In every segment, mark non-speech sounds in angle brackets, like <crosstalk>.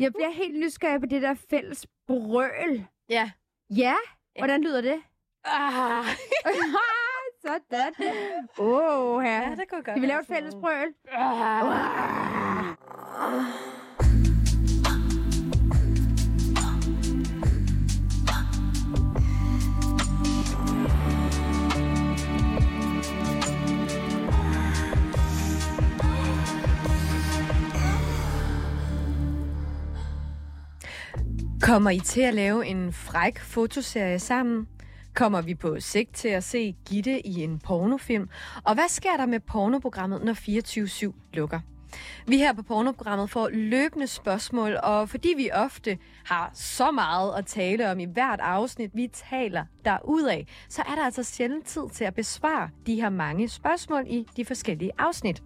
Jeg bliver helt nysgerrig på det der fælles brøl. Ja. Ja? Hvordan lyder det? Ah. <laughs> Sådan. Åh, oh, her. Ja, det kunne godt Skal vi lave et fælles brøl? Ah. Kommer I til at lave en fræk fotoserie sammen? Kommer vi på sigt til at se Gitte i en pornofilm? Og hvad sker der med pornoprogrammet, når 24-7 lukker? Vi her på pornoprogrammet får løbende spørgsmål, og fordi vi ofte har så meget at tale om i hvert afsnit, vi taler derudaf, så er der altså sjældent tid til at besvare de her mange spørgsmål i de forskellige afsnit.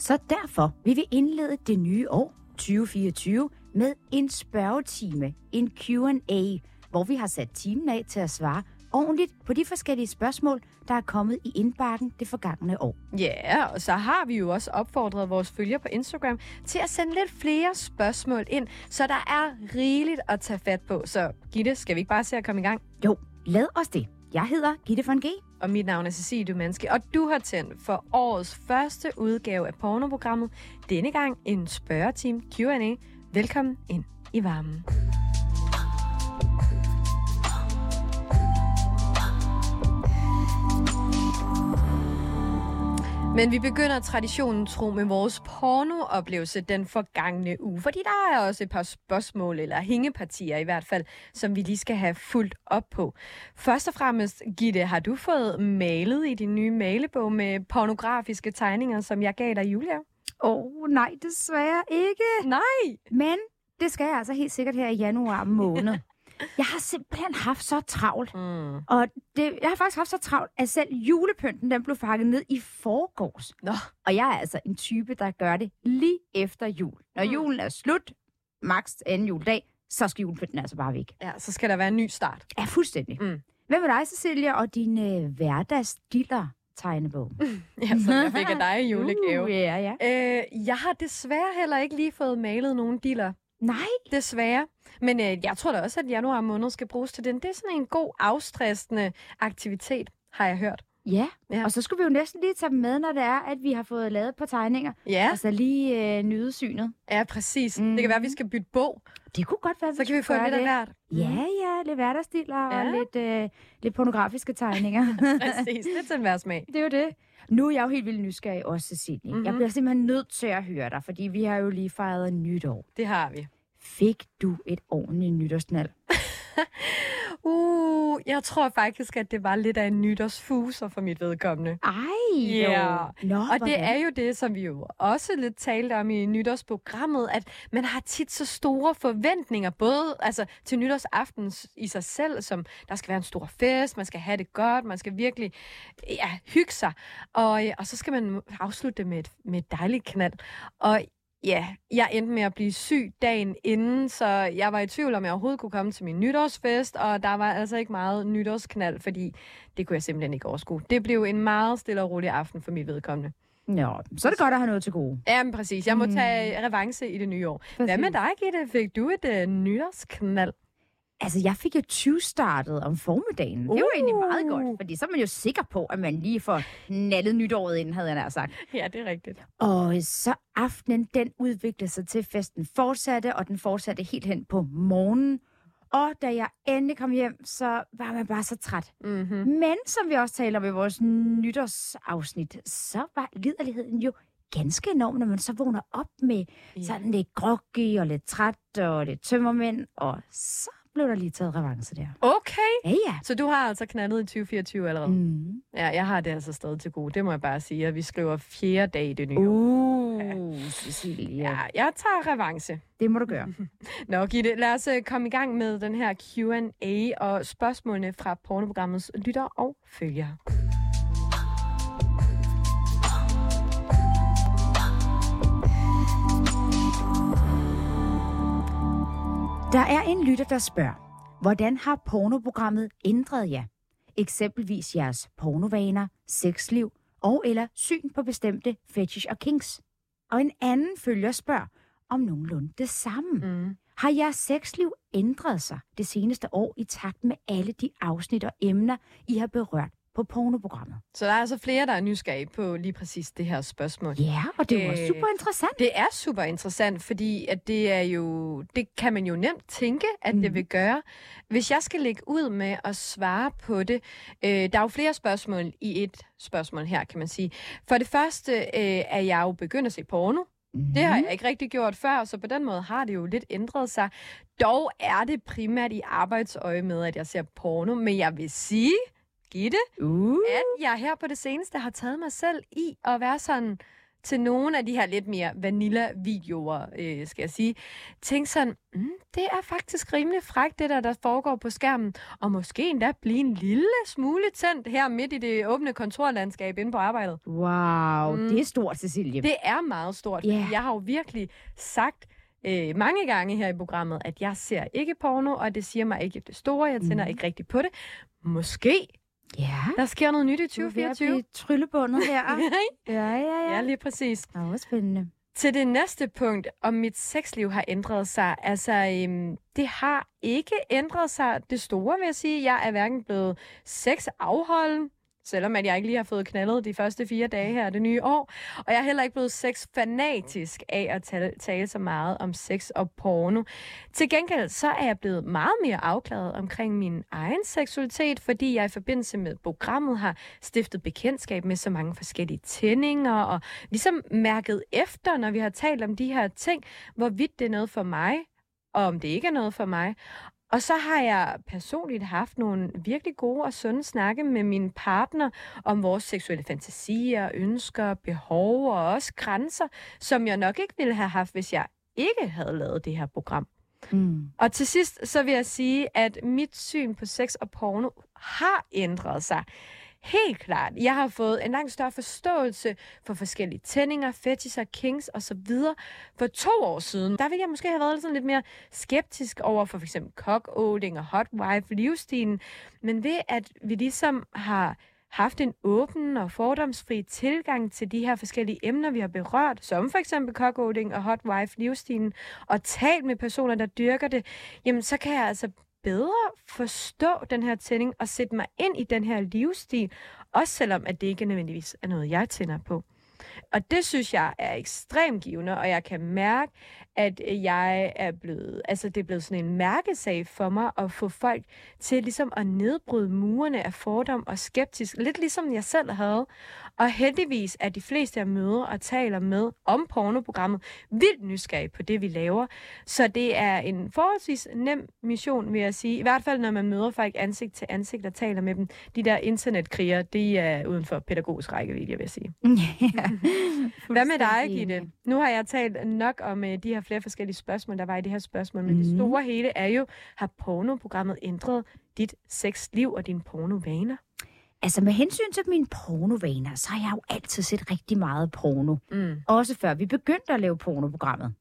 Så derfor vil vi indlede det nye år 2024 med en spørgetime, en Q&A, hvor vi har sat timen af til at svare ordentligt på de forskellige spørgsmål, der er kommet i indbakken det forgangne år. Ja, og så har vi jo også opfordret vores følgere på Instagram til at sende lidt flere spørgsmål ind, så der er rigeligt at tage fat på. Så Gitte, skal vi ikke bare se at komme i gang? Jo, lad os det. Jeg hedder Gitte von G. Og mit navn er Cecilie Dumanski, og du har tændt for årets første udgave af pornoprogrammet. Denne gang en spørgeteam Q&A. Velkommen ind i varmen. Men vi begynder traditionen tro med vores pornooplevelse den forgangne uge, fordi der er også et par spørgsmål, eller hængepartier i hvert fald, som vi lige skal have fuldt op på. Først og fremmest, Gitte, har du fået malet i din nye malebog med pornografiske tegninger, som jeg gav dig i? Åh, oh, nej, desværre ikke. Nej! Men det skal jeg altså helt sikkert her i januar måned. Jeg har simpelthen haft så travlt. Mm. Og det, jeg har faktisk haft så travlt, at selv julepynten den blev fakket ned i forgårs. Nå. Og jeg er altså en type, der gør det lige efter jul. Når Mm. julen er slut, maks anden juledag, så skal julepynten altså bare væk. Ja, så skal der være en ny start. Ja, fuldstændig. Mm. Hvad med dig, Cecilia, og din øh, hverdagsdiller tegnebog? <laughs> Ja, som jeg fik af dig i <laughs> julegave. Uh, ja, ja. Øh, jeg har desværre heller ikke lige fået malet nogen diller. Nej, Desværre. Men øh, jeg tror da også, at januar måned skal bruges til den. Det er sådan en god, afstressende aktivitet, har jeg hørt. Ja. Ja. Og så skulle vi jo næsten lige tage dem med, når det er, at vi har fået lavet på tegninger. Ja, Altså lige øh, nyde synet. ja præcis. Mhm. Det kan være, at vi skal bytte bog. Det kunne godt være, at Så kan vi få lidt af hvert. Ja, ja, lidt hverdagsstiller ja. Og lidt, øh, lidt pornografiske tegninger. <laughs> Præcis, det er til enhver smag. det er jo det. Nu er jeg jo helt vildt nysgerrig også, Cecilie. Mm-hmm. Jeg Mhm. bliver simpelthen nødt til at høre dig, fordi vi har jo lige fejret nytår. Det har vi. Fik du et ordentligt nytårsknald? <laughs> Uh, jeg tror faktisk, at det var lidt af en nytårsfuser for mit vedkommende. Ej, Ja. jo. Nå, Og det hvordan? er jo det, som vi jo også lidt talte om i nytårsprogrammet, at man har tit så store forventninger, både altså, til nytårsaften i sig selv, som der skal være en stor fest, man skal have det godt, man skal virkelig ja, hygge sig, og, øh, og så skal man afslutte det med et, med et dejligt knald. Og ja, jeg endte med at blive syg dagen inden, så jeg var i tvivl om, jeg overhovedet kunne komme til min nytårsfest, og der var altså ikke meget nytårsknald, fordi det kunne jeg simpelthen ikke overskue. Det blev en meget stille og rolig aften for mit vedkommende. Nå, så er det godt at have noget til gode. Jamen præcis. Jeg må Mm. tage revanche i det nye år. Hvad med dig, Gitte? Fik du et uh, nytårsknald? Altså, jeg fik jo 20 startet om formiddagen. Det var Uh. egentlig meget godt, fordi så er man jo sikker på, at man lige får nallet nytåret ind, havde jeg nær sagt. Ja, det er rigtigt. Og så aftenen, den udviklede sig til festen fortsatte, og den fortsatte helt hen på morgenen. Og da jeg endelig kom hjem, så var man bare så træt. Mm-hmm. Men som vi også taler om i vores nytårsafsnit, så var liderligheden jo ganske enorm, når man så vågner op med Ja. sådan lidt groggy og lidt træt og lidt tømmermænd, og så blev der lige taget revanche der. Okay. Ja, ja. Så du har altså knaldet i 2024 allerede? Mm. Ja, jeg har det altså stadig til gode. Det må jeg bare sige, at vi skriver fjerde dag i det nye år. Uh, Cecilia. Ja, jeg tager revanche. Det må du gøre. <laughs> Nå, Gitte, lad os øh, komme i gang med den her Q&A og spørgsmålene fra pornoprogrammets lytter og følgere. Der er en lytter, der spørger, hvordan har pornoprogrammet ændret jer? Eksempelvis jeres pornovaner, sexliv og eller syn på bestemte fetish og kinks. Og en anden følger spørger om nogenlunde det samme. Mm. Har jeres sexliv ændret sig det seneste år i takt med alle de afsnit og emner, I har berørt på pornoprogrammet? Så der er altså flere, der er nysgerrige på lige præcis det her spørgsmål. Ja, og det var Øh, super interessant. Det er super interessant, fordi at det er jo, det kan man jo nemt tænke, at mm. det vil gøre. Hvis jeg skal lægge ud med at svare på det, øh, der er jo flere spørgsmål i et spørgsmål her, kan man sige. For det første øh, er jeg jo begyndt at se porno. Det har jeg ikke rigtig gjort før, så på den måde har det jo lidt ændret sig. Dog er det primært i arbejdsøje med, at jeg ser porno, men jeg vil sige, Gitte, Uh. at jeg her på det seneste har taget mig selv i at være sådan til nogle af de her lidt mere vanilla-videoer, øh, skal jeg sige. Tænk sådan, mm, det er faktisk rimelig frækt, det der, der foregår på skærmen, og måske endda blive en lille smule tændt her midt i det åbne kontorlandskab inde på arbejdet. Wow, Mm. det er stort, Cecilie. Det er meget stort, fordi jeg har jo virkelig sagt øh, mange gange her i programmet, at jeg ser ikke porno, og det siger mig ikke det store, jeg tænder Mhm. ikke rigtig på det. Måske Ja, der sker noget nyt i du er 2024. tryllebundet her. <laughs> ja, ja, ja. ja, lige præcis. Det var spændende. Til det næste punkt, om mit sexliv har ændret sig. Altså, øhm, det har ikke ændret sig det store, vil jeg sige. Jeg er hverken blevet sexafholden, selvom at jeg ikke lige har fået knaldet de første fire dage her det nye år. Og jeg er heller ikke blevet sexfanatisk af at tale, tale så meget om sex og porno. Til gengæld så er jeg blevet meget mere afklaret omkring min egen seksualitet, fordi jeg i forbindelse med programmet har stiftet bekendtskab med så mange forskellige tændinger, og ligesom mærket efter, når vi har talt om de her ting, hvorvidt det er noget for mig, og om det ikke er noget for mig. Og så har jeg personligt haft nogle virkelig gode og sunde snakke med min partner om vores seksuelle fantasier, ønsker, behov og også grænser, som jeg nok ikke ville have haft, hvis jeg ikke havde lavet det her program. Mm. Og til sidst så vil jeg sige, at mit syn på sex og porno har ændret sig. Helt klart. Jeg har fået en langt større forståelse for forskellige tændinger, fetisher, kings osv. For to år siden, der ville jeg måske have været sådan lidt mere skeptisk over for f.eks. cockholding og hot wife livsstilen. Men ved at vi ligesom har haft en åben og fordomsfri tilgang til de her forskellige emner, vi har berørt, som for eksempel cockholding og hot wife livsstilen, og talt med personer, der dyrker det, jamen så kan jeg altså bedre forstå den her tænding og sætte mig ind i den her livsstil, også selvom at det ikke nødvendigvis er noget, jeg tænder på. Og det synes jeg er ekstremt givende, og jeg kan mærke, at jeg er blevet, altså det er blevet sådan en mærkesag for mig at få folk til ligesom at nedbryde murene af fordom og skeptisk, lidt ligesom jeg selv havde. Og heldigvis er de fleste, jeg møder og taler med om pornoprogrammet, vildt nysgerrige på det, vi laver. Så det er en forholdsvis nem mission, vil jeg sige. I hvert fald, når man møder folk ansigt til ansigt og taler med dem. De der internetkriger, de er uden for pædagogisk rækkevidde, vil jeg sige. <laughs> ja. Hvad med dig, Gitte? Nu har jeg talt nok om uh, de her flere forskellige spørgsmål, der var i det her spørgsmål, men mm. det Mhm. store hele er jo, har pornoprogrammet ændret dit sexliv og dine pornovaner? Altså med hensyn til mine pornovaner, så har jeg jo altid set rigtig meget porno. Mm. Også før vi begyndte at lave pornoprogrammet.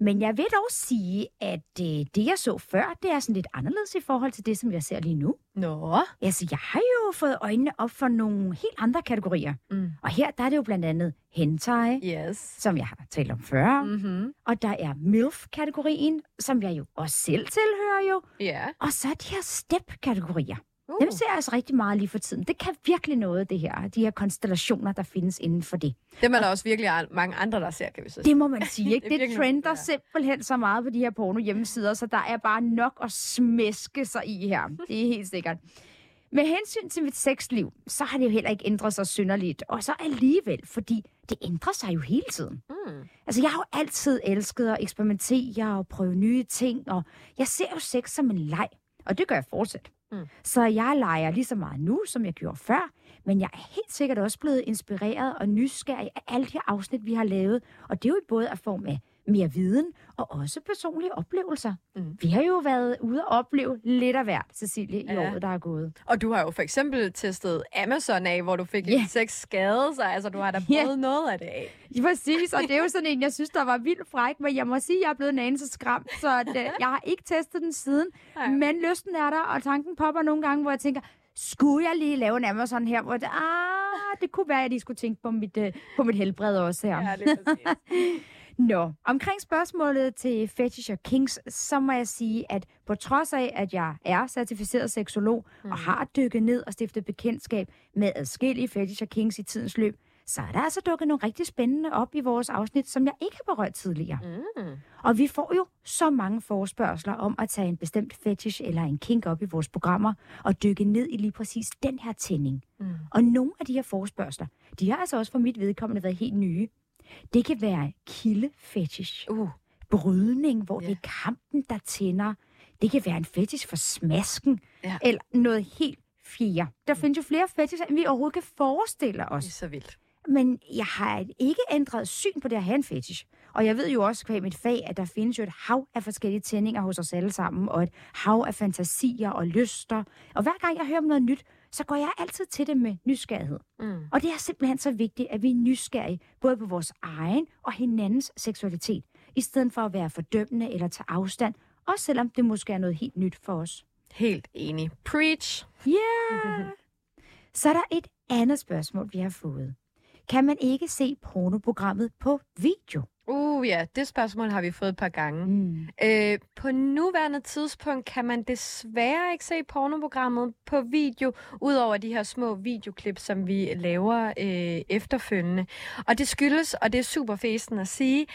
Men jeg vil dog sige, at øh, det jeg så før, det er sådan lidt anderledes i forhold til det, som jeg ser lige nu. Nå. Altså, jeg har jo fået øjnene op for nogle helt andre kategorier. Mm. Og her der er det jo blandt andet hentai, Yes. som jeg har talt om før. Mm. Mm-hmm. Og der er MILF-kategorien, som jeg jo også selv tilhører jo. Ja. Og så de her step-kategorier. Uh. Dem ser jeg altså rigtig meget lige for tiden. Det kan virkelig noget, det her. De her konstellationer, der findes inden for det. Dem er der også virkelig an- mange andre, der ser, kan vi så sige. Det må man sige, <laughs> ikke? Det Det, trender noget, ja. simpelthen så meget på de her porno hjemmesider, så der er bare nok at smæske sig i her. Det er helt sikkert. Med hensyn til mit sexliv, så har det jo heller ikke ændret sig synderligt. Og så alligevel, fordi det ændrer sig jo hele tiden. Mm. Altså, jeg har jo altid elsket at eksperimentere og prøve nye ting, og jeg ser jo sex som en leg, og det gør jeg fortsat. Mm. Så jeg leger lige så meget nu, som jeg gjorde før, men jeg er helt sikkert også blevet inspireret og nysgerrig af alle de afsnit, vi har lavet. Og det er jo både af form af mere viden og også personlige oplevelser. Mm. Vi har jo været ude og opleve lidt af hvert, Cecilie, i Ja. året, der er gået. Og du har jo for eksempel testet Amazon af, hvor du fik yeah. seks skade, så altså, du har da <laughs> prøvet noget af det af. Ja, præcis, og det er jo sådan en, jeg synes, der var vildt fræk, men jeg må sige, at jeg er blevet en anelse skræmt, så det, jeg har ikke testet den siden. Nej. Men lysten er der, og tanken popper nogle gange, hvor jeg tænker, skulle jeg lige lave en Amazon her, hvor det, ah, det kunne være, at jeg lige skulle tænke på mit, øh, på mit helbred også her. Ja, præcis. <laughs> Nå, omkring spørgsmålet til fetish og kings, så må jeg sige, at på trods af, at jeg er certificeret seksolog mm. og har dykket ned og stiftet bekendtskab med adskillige fetish og kings i tidens løb, så er der altså dukket nogle rigtig spændende op i vores afsnit, som jeg ikke har berørt tidligere. Mm. Og vi får jo så mange forspørgseler om at tage en bestemt fetish eller en kink op i vores programmer og dykke ned i lige præcis den her tænding. Mm. Og nogle af de her forspørgseler, de har altså også for mit vedkommende været helt nye. Det kan være kildefetish, uh. brydning, hvor yeah. det er kampen, der tænder. Det kan være en fetish for smasken, ja. eller noget helt fjerde. Der mm. findes jo flere fetisher, end vi overhovedet kan forestille os. Det er så vildt. Men jeg har ikke ændret syn på det at have en fetish. Og jeg ved jo også på mit fag, at der findes jo et hav af forskellige tændinger hos os alle sammen, og et hav af fantasier og lyster. Og hver gang jeg hører om noget nyt, så går jeg altid til det med nysgerrighed. Mm. Og det er simpelthen så vigtigt, at vi er nysgerrige både på vores egen og hinandens seksualitet, i stedet for at være fordømmende eller tage afstand, også selvom det måske er noget helt nyt for os. Helt enig. Preach! Ja! Yeah. <laughs> så er der et andet spørgsmål, vi har fået. Kan man ikke se pornoprogrammet på video? Uh ja, det spørgsmål har vi fået et par gange. Mm. Øh, på nuværende tidspunkt kan man desværre ikke se pornoprogrammet på video, udover de her små videoklip, som vi laver øh, efterfølgende. Og det skyldes, og det er super festen at sige,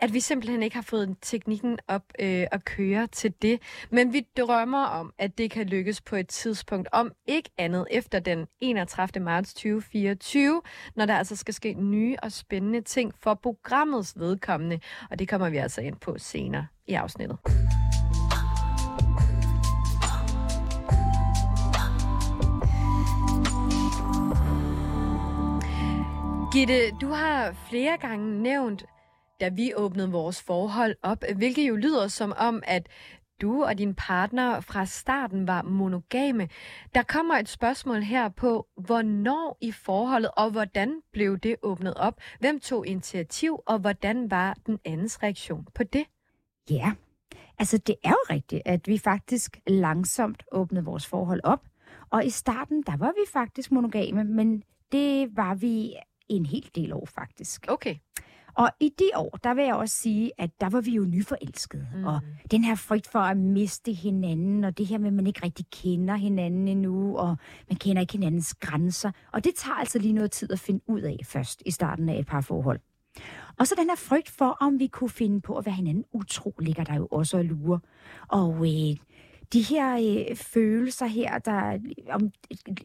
at vi simpelthen ikke har fået teknikken op øh, at køre til det. Men vi drømmer om, at det kan lykkes på et tidspunkt, om ikke andet efter den 31. marts 2024, når der altså skal ske nye og spændende ting for programmets vedkommende. Og det kommer vi altså ind på senere i afsnittet. Gitte, du har flere gange nævnt da vi åbnede vores forhold op, hvilket jo lyder som om, at du og din partner fra starten var monogame. Der kommer et spørgsmål her på, hvornår i forholdet, og hvordan blev det åbnet op? Hvem tog initiativ, og hvordan var den andens reaktion på det? Ja, altså det er jo rigtigt, at vi faktisk langsomt åbnede vores forhold op. Og i starten, der var vi faktisk monogame, men det var vi en hel del år faktisk. Okay. Og i de år, der vil jeg også sige, at der var vi jo nyforelskede. Mm. Og den her frygt for at miste hinanden, og det her med, at man ikke rigtig kender hinanden endnu, og man kender ikke hinandens grænser. Og det tager altså lige noget tid at finde ud af først i starten af et par forhold. Og så den her frygt for, om vi kunne finde på at være hinanden utro, ligger der jo også og lure. Og øh, de her øh, følelser her, der, om,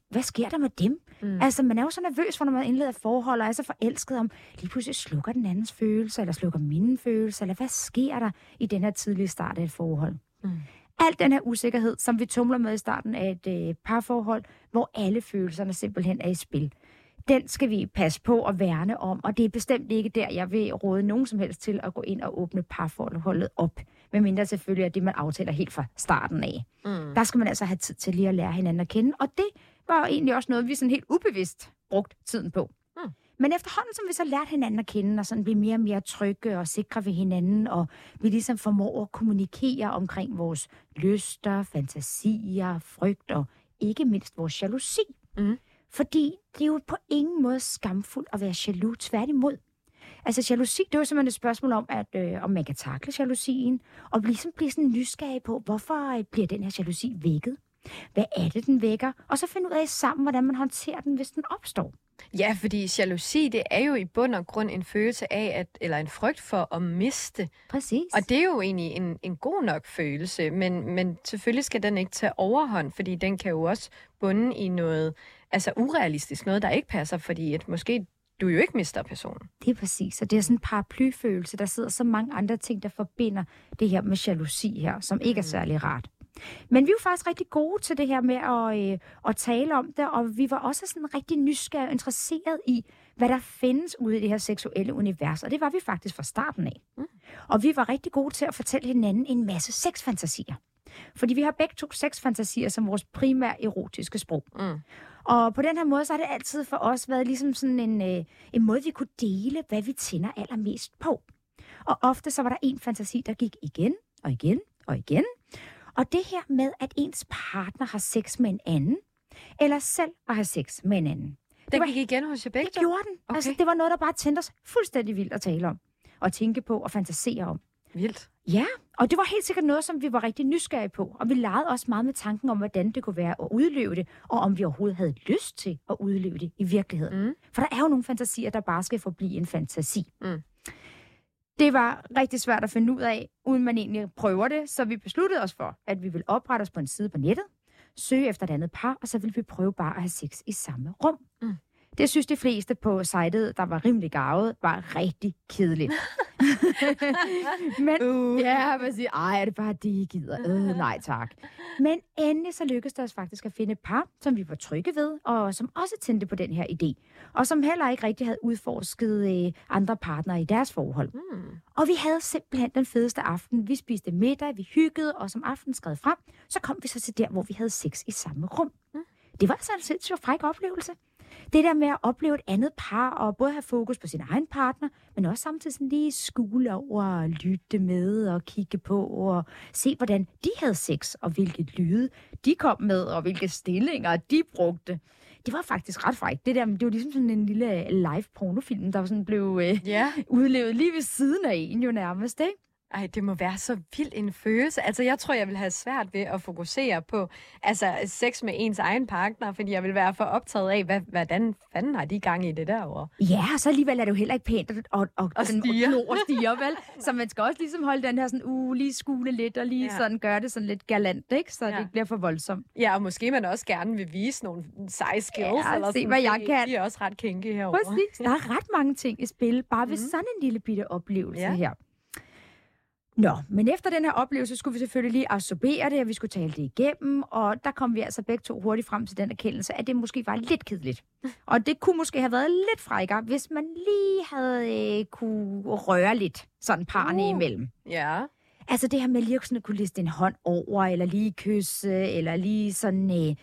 hvad sker der med dem? Mm. Altså, man er jo så nervøs for, når man indleder forhold, og er så forelsket om, lige pludselig slukker den andens følelser, eller slukker mine følelser, eller hvad sker der i den her tidlige start af et forhold? Mm. Alt den her usikkerhed, som vi tumler med i starten af et øh, parforhold, hvor alle følelserne simpelthen er i spil den skal vi passe på og værne om, og det er bestemt ikke der, jeg vil råde nogen som helst til at gå ind og åbne parforholdet op. Medmindre selvfølgelig er det, man aftaler helt fra starten af. Mm. Der skal man altså have tid til lige at lære hinanden at kende, og det var egentlig også noget, vi sådan helt ubevidst brugt tiden på. Mm. Men efterhånden, som vi så lærte hinanden at kende, og sådan blive mere og mere trygge og sikre ved hinanden, og vi ligesom formår at kommunikere omkring vores lyster, fantasier, frygt og ikke mindst vores jalousi. Mm fordi det er jo på ingen måde skamfuldt at være jaloux, tværtimod. Altså jalousi, det er jo simpelthen et spørgsmål om, at øh, om man kan takle jalousien, og ligesom blive sådan nysgerrig på, hvorfor øh, bliver den her jalousi vækket? Hvad er det, den vækker? Og så finde ud af sammen, hvordan man håndterer den, hvis den opstår. Ja, fordi jalousi, det er jo i bund og grund en følelse af, at, eller en frygt for at miste. Præcis. Og det er jo egentlig en, en god nok følelse, men, men selvfølgelig skal den ikke tage overhånd, fordi den kan jo også bunde i noget altså urealistisk, noget der ikke passer, fordi at måske du jo ikke mister personen. Det er præcis, og det er sådan en paraplyfølelse. Der sidder så mange andre ting, der forbinder det her med jalousi her, som ikke er mm. særlig rart. Men vi var faktisk rigtig gode til det her med at, øh, at tale om det, og vi var også sådan rigtig nysgerrige og interesseret i, hvad der findes ude i det her seksuelle univers, og det var vi faktisk fra starten af. Mm. Og vi var rigtig gode til at fortælle hinanden en masse sexfantasier. Fordi vi har begge to sexfantasier som vores primære erotiske sprog. Mm. Og på den her måde, så har det altid for os været ligesom sådan en, øh, en måde, vi kunne dele, hvad vi tænder allermest på. Og ofte så var der en fantasi, der gik igen og igen og igen. Og det her med, at ens partner har sex med en anden, eller selv at have sex med en anden. Den gik igen hos jer begge Det gjorde den. Okay. Altså, det var noget, der bare tændte os fuldstændig vildt at tale om. at tænke på og fantasere om. Vildt. Ja, og det var helt sikkert noget, som vi var rigtig nysgerrige på. Og vi legede også meget med tanken om, hvordan det kunne være at udleve det, og om vi overhovedet havde lyst til at udleve det i virkeligheden. Mm. For der er jo nogle fantasier, der bare skal forblive en fantasi. Mm. Det var rigtig svært at finde ud af, uden man egentlig prøver det, så vi besluttede os for, at vi ville oprette os på en side på nettet, søge efter et andet par, og så ville vi prøve bare at have sex i samme rum. Mm. Det synes de fleste på sitet, der var rimelig gavet, var rigtig kedeligt. <laughs> <laughs> Men Uh. Ja, man siger, ej, er det bare det, I gider? Øh, <laughs> nej tak. Men endelig så lykkedes det os faktisk at finde et par, som vi var trygge ved, og som også tændte på den her idé. Og som heller ikke rigtig havde udforsket øh, andre partnere i deres forhold. Mm. Og vi havde simpelthen den fedeste aften. Vi spiste middag, vi hyggede, og som aften skred frem, så kom vi så til der, hvor vi havde sex i samme rum. Mm. Det var altså en sindssygt fræk oplevelse. Det der med at opleve et andet par, og både have fokus på sin egen partner, men også samtidig sådan lige skule over og lytte med og kigge på og se, hvordan de havde sex, og hvilke lyde de kom med, og hvilke stillinger de brugte. Det var faktisk ret frækt. Det der, det var ligesom sådan en lille live pornofilm, der sådan blev øh, Ja. udlevet lige ved siden af en jo nærmest, ikke? Ej, det må være så vild en følelse. Altså, jeg tror, jeg vil have svært ved at fokusere på altså, sex med ens egen partner, fordi jeg vil være for optaget af, hvad, hvordan fanden har de gang i det derovre? Ja, og så alligevel er det jo heller ikke pænt at, at, At sådan stirre. glo og stige, vel? Så man skal også ligesom holde den her sådan, uh, lige skule lidt, og lige Ja. sådan gøre det sådan lidt galant, ikke? Så ja. Det ikke bliver for voldsomt. Ja, og måske man også gerne vil vise nogle seje skills. Ja, eller se, sådan. hvad jeg kan. De er også ret kinky herovre. Præcis. Der er <laughs> ret mange ting i spil, bare ved Mhm. sådan en lille bitte oplevelse Ja. her. Nå, men efter den her oplevelse skulle vi selvfølgelig lige absorbere det, og vi skulle tale det igennem, og der kom vi altså begge to hurtigt frem til den erkendelse, at det måske var lidt kedeligt. Og det kunne måske have været lidt frækkere, hvis man lige havde øh, kunne røre lidt sådan parne Uh. imellem. Ja. Altså det her med lige at sådan at kunne liste en hånd over, eller lige kysse, eller lige sådan øh,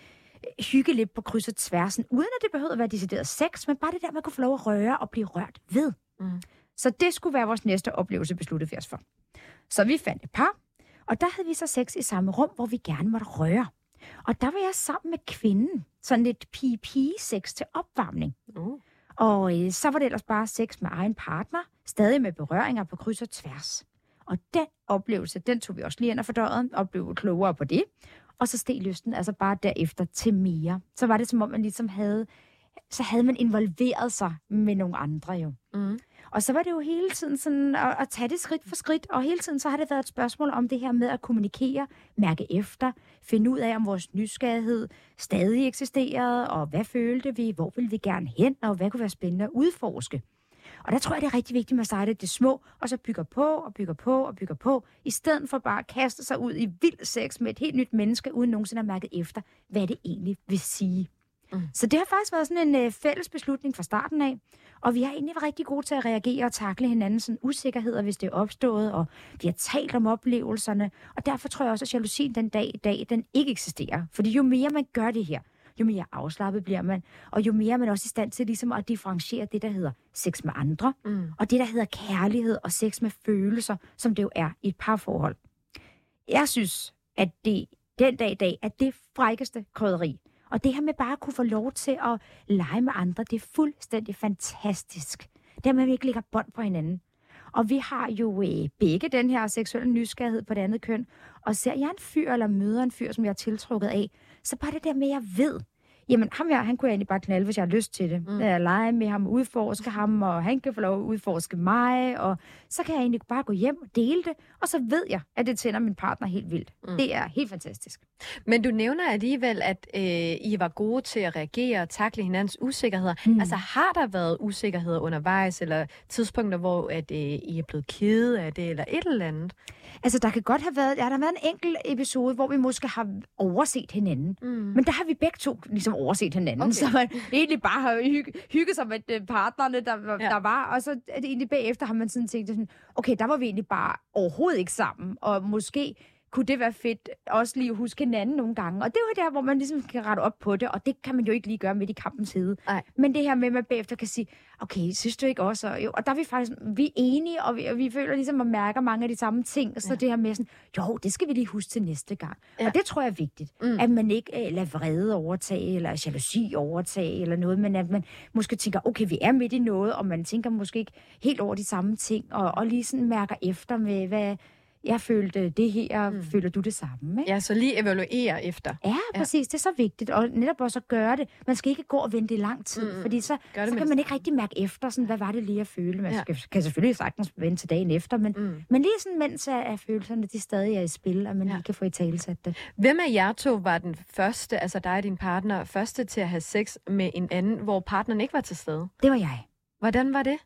hygge lidt på kryds og tværsen, uden at det behøver at være decideret sex, men bare det der at kunne få lov at røre og blive rørt ved. Mm. Så det skulle være vores næste oplevelse, besluttede vi os for. Så vi fandt et par, og der havde vi så sex i samme rum, hvor vi gerne måtte røre. Og der var jeg sammen med kvinden. Sådan lidt pige-pige-sex til opvarmning. Uh. Og øh, så var det ellers bare sex med egen partner, stadig med berøringer på kryds og tværs. Og den oplevelse, den tog vi også lige ind og fordøjet, og blev klogere på det. Og så steg lysten altså bare derefter til mere. Så var det som om, man ligesom havde, så havde man involveret sig med nogle andre jo. Mm. Og så var det jo hele tiden sådan at, at tage det skridt for skridt, og hele tiden så har det været et spørgsmål om det her med at kommunikere, mærke efter, finde ud af, om vores nysgerrighed stadig eksisterede, og hvad følte vi, hvor ville vi gerne hen, og hvad kunne være spændende at udforske. Og der tror jeg, det er rigtig vigtigt at starte det små, og så bygger på og bygger på og bygger på, i stedet for bare at kaste sig ud i vild sex med et helt nyt menneske, uden nogensinde at mærke efter, hvad det egentlig vil sige. Mm. Så det har faktisk været sådan en øh, fælles beslutning fra starten af, og vi har egentlig været rigtig gode til at reagere og takle hinandens sådan, usikkerheder, hvis det er opstået, og vi har talt om oplevelserne, og derfor tror jeg også, at jalousien den dag i dag, den ikke eksisterer. Fordi jo mere man gør det her, jo mere afslappet bliver man, og jo mere er man også i stand til ligesom at differentiere det, der hedder sex med andre, Mm. og det, der hedder kærlighed og sex med følelser, som det jo er i et parforhold. Jeg synes, at det den dag i dag er det frækkeste krydderi. Og det her med bare at kunne få lov til at lege med andre, det er fuldstændig fantastisk. Det her med, at vi ikke lægger bånd på hinanden. Og vi har jo øh, begge den her seksuelle nysgerrighed på det andet køn. Og ser jeg en fyr eller møder en fyr, som jeg er tiltrukket af, så bare det der med, at jeg ved, jamen ham her, han kunne jeg egentlig bare knalde, hvis jeg har lyst til det. Mm. Jeg lege med ham, udforske ham, og han kan få lov at udforske mig, og så kan jeg egentlig bare gå hjem og dele det, og så ved jeg, at det tænder min partner helt vildt. Mm. Det er helt fantastisk. Men du nævner alligevel, at øh, I var gode til at reagere og takle hinandens usikkerheder. Mm. Altså har der været usikkerheder undervejs, eller tidspunkter, hvor at, øh, I er blevet kede af det, eller et eller andet? Altså, der kan godt have været, ja, der har været en enkelt episode, hvor vi måske har overset hinanden. Mm. Men der har vi begge to ligesom overset hinanden, Okay. <laughs> så man egentlig bare har hygge, hygget sig med øh, partnerne, der. Ja. der var, og så er det egentlig bagefter har man sådan tænkt, sådan, okay, der var vi egentlig bare overhovedet ikke sammen, og måske kunne det være fedt også lige at huske hinanden nogle gange. Og det er jo der, hvor man ligesom kan rette op på det, og det kan man jo ikke lige gøre midt i kampens hede. Nej. Men det her med, at man bagefter kan sige, okay, synes du ikke også? Og, jo, og der er vi faktisk, vi er enige, og vi, og vi føler ligesom, at mærker mange af de samme ting. Så Ja. det her med sådan, jo, det skal vi lige huske til næste gang. Ja. Og det tror jeg er vigtigt. Mm. At man ikke øh, lader vrede overtage, eller jalousi overtage, eller noget, men at man måske tænker, okay, vi er midt i noget, og man tænker måske ikke helt over de samme ting, og, og lige sådan mærker efter med, hvad jeg følte det her, Mm. føler du det samme, ikke? Ja, så lige evaluere efter. Ja, præcis. Det er så vigtigt. Og netop også at gøre det. Man skal ikke gå og vente i lang tid, Mm. fordi så, så kan man ikke rigtig mærke efter, sådan, hvad var det lige at føle. Man Ja. ja. skal, kan selvfølgelig sagtens vente til dagen efter, men, Mm. men lige sådan, mens er, er følelserne de stadig er i spil, og man Ja. ja. lige kan få i talesat det. Hvem af jer to var den første, altså dig og din partner, første til at have sex med en anden, hvor partneren ikke var til stede? Det var jeg. Hvordan var det?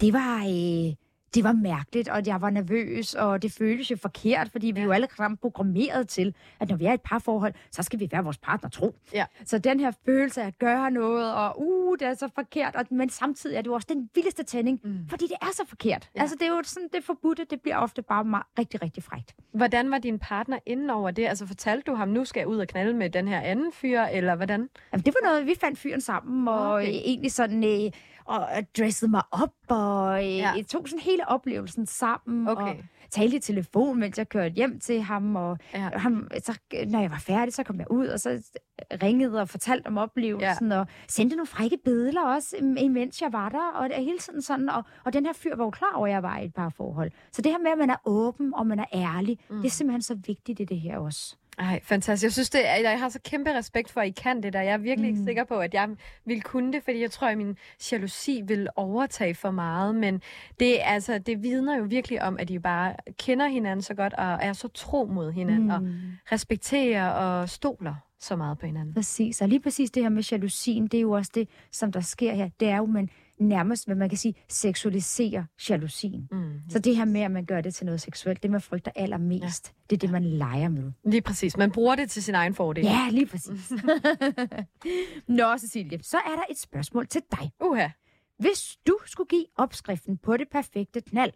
Det var... Øh, det var mærkeligt, og jeg var nervøs, og det føltes jo forkert, fordi vi er jo alle sammen programmeret til, at når vi er i et parforhold, så skal vi være vores partner tro. Ja. Så den her følelse af at gøre noget, og uh, det er så forkert, og, men samtidig er det jo også den vildeste tænding, Mm. fordi det er så forkert. Ja. Altså det er jo sådan, det forbudte, det bliver ofte bare meget, rigtig, rigtig frægt. Hvordan var din partner inden over det? Altså fortalte du ham, nu skal jeg ud og knalde med den her anden fyr, eller hvordan? Jamen, det var noget, vi fandt fyren sammen, og okay. egentlig sådan, øh, og dressede mig op, og øh, Ja. ja. tog sådan hele oplevelsen sammen, Okay. og talte i telefon, mens jeg kørte hjem til ham, og Ja. ham, så, når jeg var færdig, så kom jeg ud, og så ringede og fortalte om oplevelsen, ja. og sendte nogle frække billeder også, im- imens jeg var der, og det er hele tiden sådan, og, og den her fyr var jo klar over, at jeg var i et par forhold. Så det her med, at man er åben, og man er ærlig, Mm. mm. det er simpelthen så vigtigt i det her også. Ej, fantastisk. Jeg synes, det er, jeg har så kæmpe respekt for, at I kan det der. Jeg er virkelig mm. ikke sikker på, at jeg vil kunne det, fordi jeg tror, at min jalousi vil overtage for meget. Men det, altså, det vidner jo virkelig om, at I bare kender hinanden så godt, og er så tro mod hinanden, mm. og respekterer og stoler så meget på hinanden. Præcis, og lige præcis det her med jalousien, det er jo også det, som der sker her. Det er jo, man nærmest, hvad man kan sige, seksualiserer jalousien. Mm. Så det her med, at man gør det til noget seksuelt, det man frygter allermest, ja. det er det, man leger med. Lige præcis. Man bruger det til sin egen fordel. Ja, lige præcis. <laughs> Nå, Cecilie, så er der et spørgsmål til dig. Uha. Hvis du skulle give opskriften på det perfekte knald,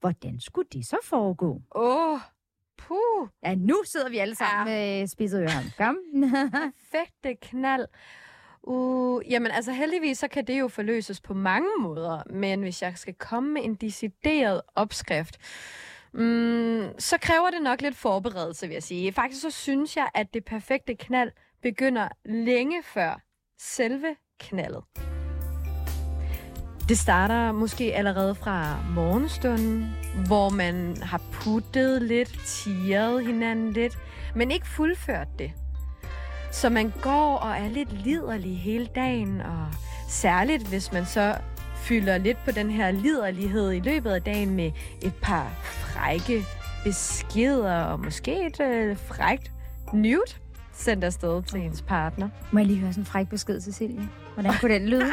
hvordan skulle det så foregå? Åh, oh, puh. Ja, nu sidder vi alle sammen ja. med spidset ørerne. Kom. perfekte knald. Uh, jamen altså heldigvis så kan det jo forløses på mange måder, men hvis jeg skal komme med en decideret opskrift, mm, så kræver det nok lidt forberedelse, vil jeg sige. Faktisk så synes jeg, at det perfekte knald begynder længe før selve knaldet. Det starter måske allerede fra morgenstunden, hvor man har puttet lidt, tiret hinanden lidt, men ikke fuldført det. Så man går og er lidt liderlig hele dagen, og særligt hvis man så fylder lidt på den her liderlighed i løbet af dagen med et par frække beskeder, og måske et øh, frækt nude sendt afsted til ens partner. Må jeg lige høre sådan en fræk besked, Cecilie? Hvordan kunne den lyde?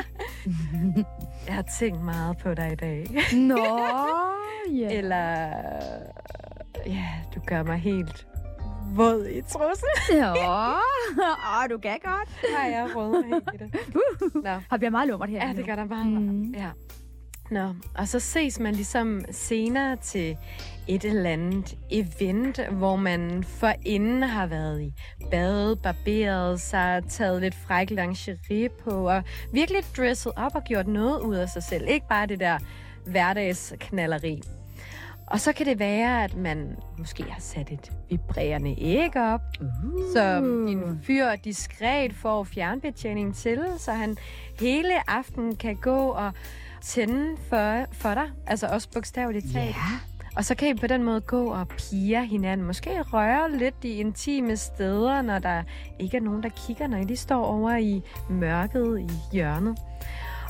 <laughs> Jeg har tænkt meget på dig i dag. Nå, ja. <laughs> Eller, ja, du gør mig helt våd i trussen. Ja, <laughs> Åh, du kan godt. Nej, jeg rødmer helt i det. Nå. Har bliver meget lummert her. Ja, det gør der bare. Mm. Ja. Nå, og så ses man ligesom senere til et eller andet event, hvor man forinden har været i bade, barberet sig, taget lidt fræk lingerie på, og virkelig dresset op og gjort noget ud af sig selv. Ikke bare det der hverdagsknalleri. Og så kan det være, at man måske har sat et vibrerende æg op, Uh. som din fyr diskret får fjernbetjening til, så han hele aftenen kan gå og tænde for, for dig. Altså også bogstaveligt talt. Ja. Og så kan I på den måde gå og pige hinanden. Måske røre lidt de intime steder, når der ikke er nogen, der kigger, når I lige står over i mørket i hjørnet.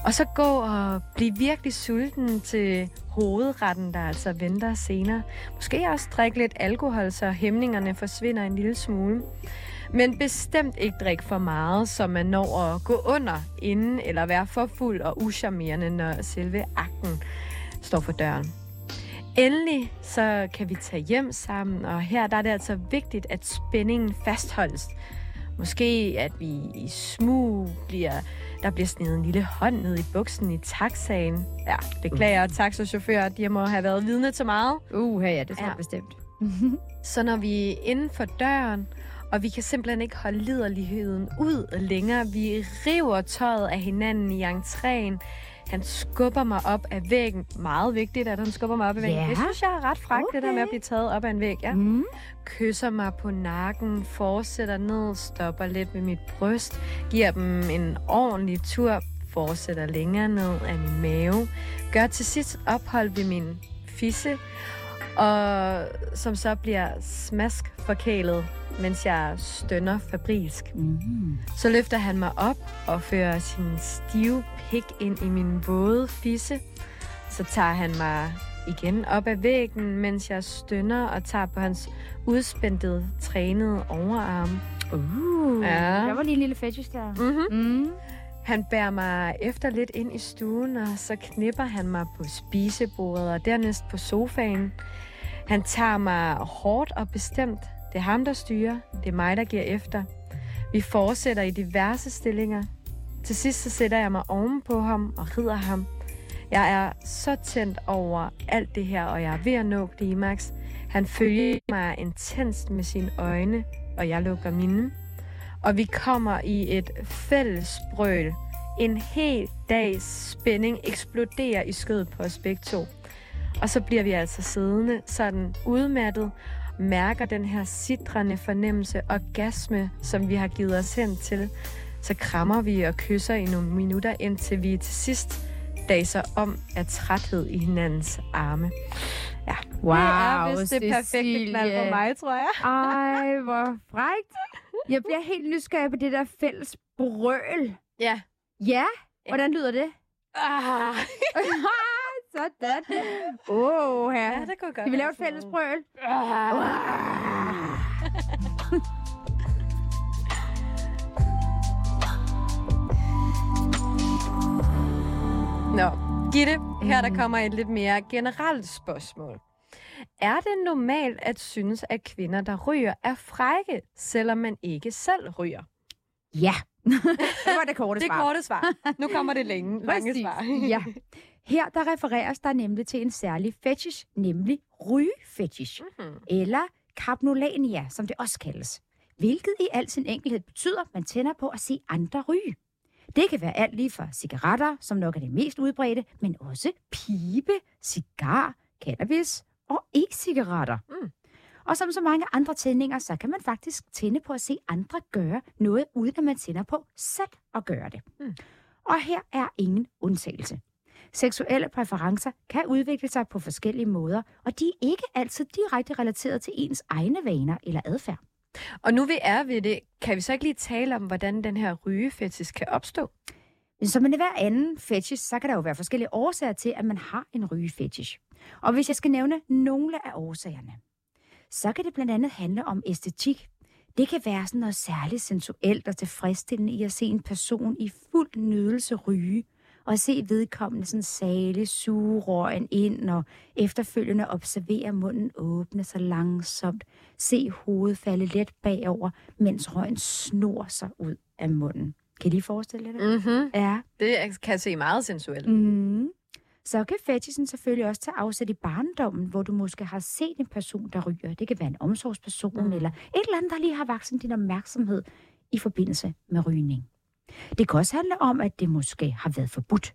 Og så gå og blive virkelig sulten til hovedretten, der altså venter senere. Måske også drikke lidt alkohol, så hæmningerne forsvinder en lille smule. Men bestemt ikke drikke for meget, så man når at gå under inden, eller være for fuld og uscharmerende, når selve akten står for døren. Endelig så kan vi tage hjem sammen, og her der er det altså vigtigt, at spændingen fastholdes. Måske at vi i smug bliver, der bliver snedet en lille hånd ned i buksen i taxaen. Ja, beklager taxachauffører, de må have været vidne til meget. Uh, ja, det tror Ja. bestemt. <laughs> Så når vi er inden for døren, og vi kan simpelthen ikke holde liderligheden ud længere. Vi river tøjet af hinanden i entréen. Han skubber mig op af væggen. Meget vigtigt, at han skubber mig op af væggen. Ja. Det synes jeg er ret frækt, okay. det der med at blive taget op af en væg. Ja. Mm. Kysser mig på nakken, fortsætter ned, stopper lidt med mit bryst, giver dem en ordentlig tur, fortsætter længere ned af min mave, gør til sidst ophold ved min fisse, og som så bliver smask forkælet, mens jeg stønner fabrilsk. Mm. Så løfter han mig op og fører sin stive pik ind i min våde fisse. Så tager han mig igen op ad væggen, mens jeg stønner og tager på hans udspændte, trænede overarm. Uh, Ja. Der var lige en lille fetish der. Mm-hmm. Mm. Han bærer mig efter lidt ind i stuen, og så knipper han mig på spisebordet og dernæst på sofaen. Han tager mig hårdt og bestemt. Det er ham, der styrer. Det er mig, der giver efter. Vi fortsætter i diverse stillinger. Til sidst så sætter jeg mig oven på ham og rider ham. Jeg er så tændt over alt det her, og jeg er ved at nå klimaks. Han følger mig intenst med sine øjne, og jeg lukker mine. Og vi kommer i et fælles brøl. En hel dags spænding eksploderer i skødet på os begge to. Og så bliver vi altså siddende, sådan udmattet, mærker den her sidrende fornemmelse, orgasme, som vi har givet os hen til. Så krammer vi og kysser i nogle minutter, indtil vi til sidst daser om af træthed i hinandens arme. Ja, Wow, det er vist det perfekte Cecilie. knald for mig, tror jeg. Ej, <laughs> hvor frækt. Jeg bliver helt nysgerrig på det der fælles brøl. Ja. Ja, hvordan lyder det? Ah. <laughs> <laughs> Sådan. <laughs> Åh, oh, her. Ja, det kunne godt Skal vi lave et fælles brøl? <laughs> Nå, Gitte, her der Mm. kommer et lidt mere generelt spørgsmål. Er det normalt at synes, at kvinder, der ryger, er frække, selvom man ikke selv ryger? Ja. <laughs> det var det korte Det svar. korte svar. Nu kommer det længe, lange Præcis. svar. ja. Her der refereres der nemlig til en særlig fetish, nemlig rygefetish, Mhm. eller kapnolania, som det også kaldes. Hvilket i al sin enkelhed betyder, at man tænder på at se andre ryge. Det kan være alt lige fra cigaretter, som nok er det mest udbredte, men også pibe, cigar, cannabis og e-cigaretter. Mm. Og som så mange andre tændinger, så kan man faktisk tænde på at se andre gøre noget, uden at man tænder på selv at gøre det. Mm. Og her er ingen undtagelse. Seksuelle præferencer kan udvikle sig på forskellige måder, og de er ikke altid direkte relateret til ens egne vaner eller adfærd. Og nu vi er ved det, kan vi så ikke lige tale om, hvordan den her rygefetis kan opstå? Men som med hver anden fetish, så kan der jo være forskellige årsager til, at man har en rygefetish. Og hvis jeg skal nævne nogle af årsagerne, så kan det blandt andet handle om æstetik. Det kan være sådan noget særligt sensuelt og tilfredsstillende i at se en person i fuld nydelse ryge, og at se vedkommende sådan sale suge røgen ind, og efterfølgende observere munden åbne sig langsomt, se hovedet falde let bagover, mens røgen snor sig ud af munden. Kan I lige forestille jer det? Mm-hmm. Ja. Det kan se meget sensuelt. Mm. Så kan fetishen selvfølgelig også tage afsæt i barndommen, hvor du måske har set en person, der ryger. Det kan være en omsorgsperson, mm. eller et eller andet, der lige har vokset din opmærksomhed i forbindelse med rygning. Det kan også handle om, at det måske har været forbudt.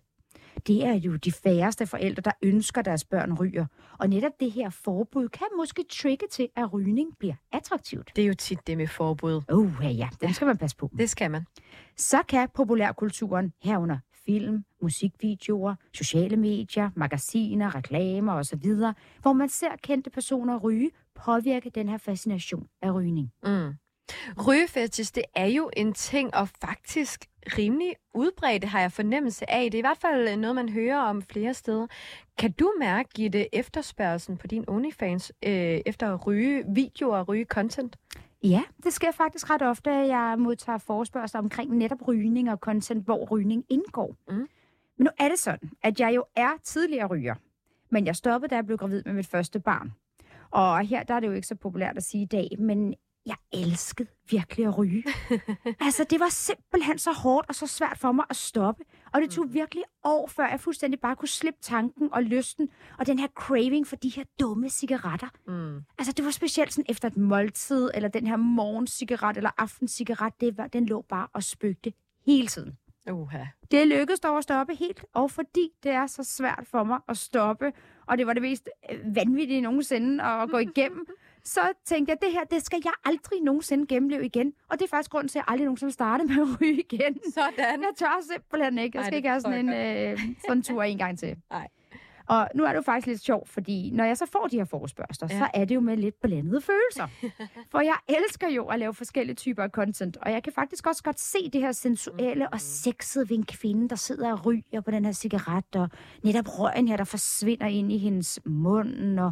Det er jo de færreste forældre, der ønsker, at deres børn ryger. Og netop det her forbud kan måske trigge til, at rygning bliver attraktivt. Det er jo tit det med forbud. Oh, ja, ja, den skal man passe på. Det skal man. Så kan populærkulturen herunder film, musikvideoer, sociale medier, magasiner, reklamer osv., hvor man ser kendte personer ryge, påvirke den her fascination af rygning. Mm. Rygefetis, det er jo en ting, og faktisk rimelig udbredt, har jeg fornemmelse af. Det er i hvert fald noget, man hører om flere steder. Kan du mærke, Gitte, efterspørgelsen på din OnlyFans øh, efter at ryge videoer og ryge content? Ja, det sker faktisk ret ofte, at jeg modtager forespørgsler omkring netop rygning og content, hvor rygning indgår. Mm. Men nu er det sådan, at jeg jo er tidligere ryger, men jeg stoppede, da jeg blev gravid med mit første barn. Og her der er det jo ikke så populært at sige i dag, men jeg elskede virkelig at ryge. <laughs> altså, det var simpelthen så hårdt og så svært for mig at stoppe. Og det tog virkelig år, før jeg fuldstændig bare kunne slippe tanken og lysten, og den her craving for de her dumme cigaretter. Mm. Altså, det var specielt sådan efter et måltid, eller den her morgencigaret, eller aftencigaret, det var, den lå bare og spøgte hele tiden. Uha. Det lykkedes dog at stoppe helt, og fordi det er så svært for mig at stoppe, og det var det mest vanvittige nogensinde at gå igennem, <laughs> så tænkte jeg, det her, det skal jeg aldrig nogensinde gennemleve igen. Og det er faktisk grund til, at jeg aldrig nogensinde starter med at ryge igen. Sådan. Jeg tør simpelthen ikke. Jeg Ej, skal det ikke have sådan en øh, sådan en tur en gang til. Nej. Og nu er det jo faktisk lidt sjovt, fordi når jeg så får de her forespørgseler, Ja. så er det jo med lidt blandede følelser. <laughs> For jeg elsker jo at lave forskellige typer af content, og jeg kan faktisk også godt se det her sensuelle og sexede ved en kvinde, der sidder og ryger på den her cigaret, og netop røgen her, der forsvinder ind i hendes mund, og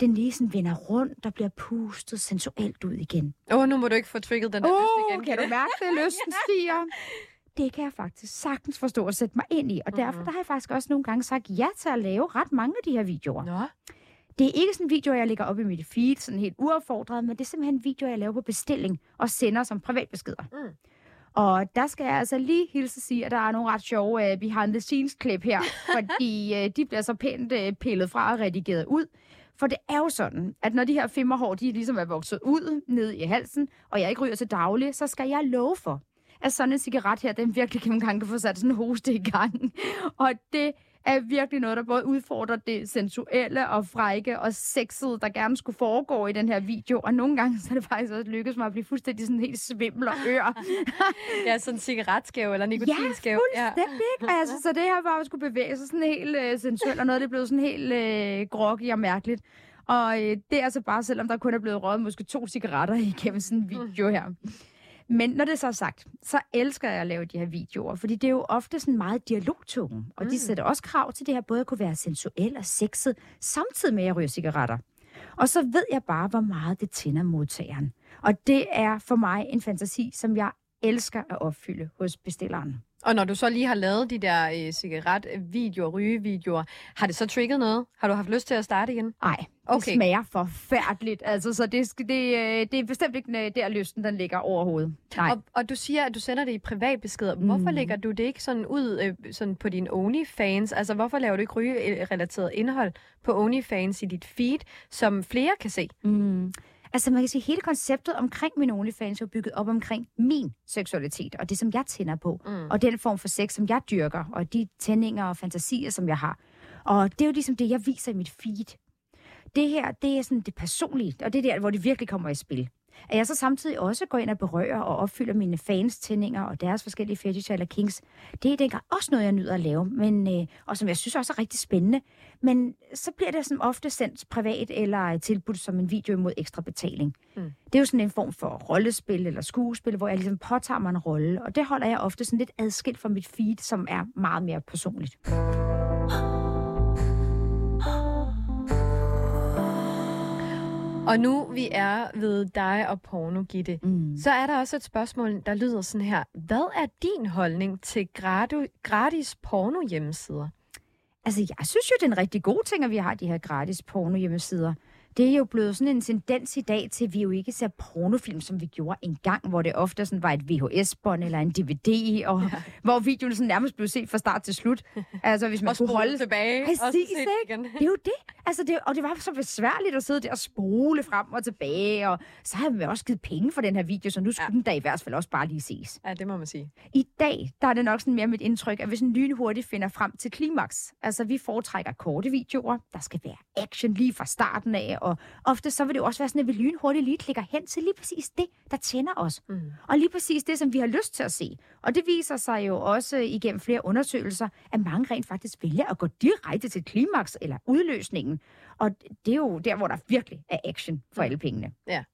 den lige sådan vender rundt og bliver pustet sensuelt ud igen. Åh, oh, nu må du ikke få trigget den der Åh, lyst oh, igen. kan du mærke det? Lysten <laughs> stiger. Det kan jeg faktisk sagtens forstå at sætte mig ind i, og derfor der har jeg faktisk også nogle gange sagt ja til at lave ret mange af de her videoer. Nå, Det er ikke sådan videoer, jeg lægger op i mit feed, sådan helt uaffordret, men det er simpelthen videoer, jeg laver på bestilling og sender som privatbeskeder. Mm. Og der skal jeg altså lige hilse at sige, at der er nogle ret sjove uh, behind the scenes klip her, <laughs> fordi uh, de bliver så pænt uh, pillet fra og redigeret ud. For det er jo sådan, at når de her femmerhår, de ligesom er vokset ud ned i halsen, og jeg ikke ryger til daglig, så skal jeg love for, at sådan en cigaret her, den virkelig kan nogle kan få sat sådan en hoste i gang. <laughs> Og det er virkelig noget, der både udfordrer det sensuelle og frække og sexede, der gerne skulle foregå i den her video. Og nogle gange <laughs> så er det faktisk også lykkedes mig at blive fuldstændig sådan helt svimmel og ør. <laughs> ja, sådan en cigaretskæv eller nikotinskæv. Ja, fuldstændig. ikke? Altså, så det her var at skulle bevæge sig sådan helt øh, sensuelt, og noget det er blevet sådan helt øh, groggy og mærkeligt. Og øh, det er altså bare, selvom der kun er blevet røget måske to cigaretter <laughs> igennem sådan en video her. Men når det så er sagt, så elsker jeg at lave de her videoer, fordi det er jo ofte sådan meget dialogtunge, og de Mm. sætter også krav til det her, både at kunne være sensuel og sexet, samtidig med at jeg ryger cigaretter. Og så ved jeg bare, hvor meget det tænder modtageren. Og det er for mig en fantasi, som jeg elsker at opfylde hos bestilleren. Og når du så lige har lavet de der øh, cigaretvideoer, rygevideoer, har det så trigget noget? Har du haft lyst til at starte igen? Nej, det Okay. smager forfærdeligt. Altså, så det, det, øh, det er bestemt ikke øh, der lysten, den ligger overhovedet. Nej. Og, og du siger, at du sender det i privatbeskeder. Hvorfor Mm. lægger du det ikke sådan ud øh, sådan på din OnlyFans? Altså, hvorfor laver du ikke rygerelateret indhold på OnlyFans i dit feed, som flere kan se? Mm. Altså man kan sige, hele konceptet omkring min OnlyFans er bygget op omkring min seksualitet, og det som jeg tænder på, Mm. og den form for sex, som jeg dyrker, og de tændinger og fantasier, som jeg har. Og det er jo ligesom det, jeg viser i mit feed. Det her, det er sådan det personlige, og det er der, hvor det virkelig kommer i spil. At jeg så samtidig også går ind og berører og opfylder mine fans tændinger og deres forskellige fetish eller kinks, det er dengang også noget, jeg nyder at lave, men, øh, og som jeg synes også er rigtig spændende. Men så bliver det som ofte sendt privat eller tilbudt som en video imod ekstra betaling. Mm. Det er jo sådan en form for rollespil eller skuespil, hvor jeg ligesom påtager mig en rolle, og det holder jeg ofte sådan lidt adskilt fra mit feed, som er meget mere personligt. Og nu vi er ved dig og porno, Gitte, Mm. så er der også et spørgsmål, der lyder sådan her. Hvad er din holdning til gratis porno hjemmesider? Altså, jeg synes jo, det er en rigtig god ting, at vi har de her gratis porno hjemmesider. Det er jo blevet sådan en tendens i dag til, at vi jo ikke ser pornofilm, som vi gjorde engang, hvor det ofte sådan var et VHS-bånd eller en DVD, og ja. hvor videoen sådan nærmest blev set fra start til slut. Altså, hvis man Og kunne holde... tilbage. og Præcis, se det ikke? igen. Det er jo det. Altså, det, og det var så besværligt at sidde der og spole frem og tilbage, og så har vi også givet penge for den her video, så nu skulle ja. den da i hvert fald også bare lige ses. Ja, det må man sige. I dag, der er det nok sådan mere mit indtryk, at hvis en lynhurtigt finder frem til klimaks, altså vi foretrækker korte videoer, der skal være action lige fra starten af, og ofte så vil det jo også være sådan, at vi lynhurtigt lige klikker hen til lige præcis det, der tænder os. Mm. Og lige præcis det, som vi har lyst til at se. Og det viser sig jo også igennem flere undersøgelser, at mange rent faktisk vælger at gå direkte til klimaks eller udløsningen. Og det er jo der, hvor der virkelig er action for alle pengene. Ja.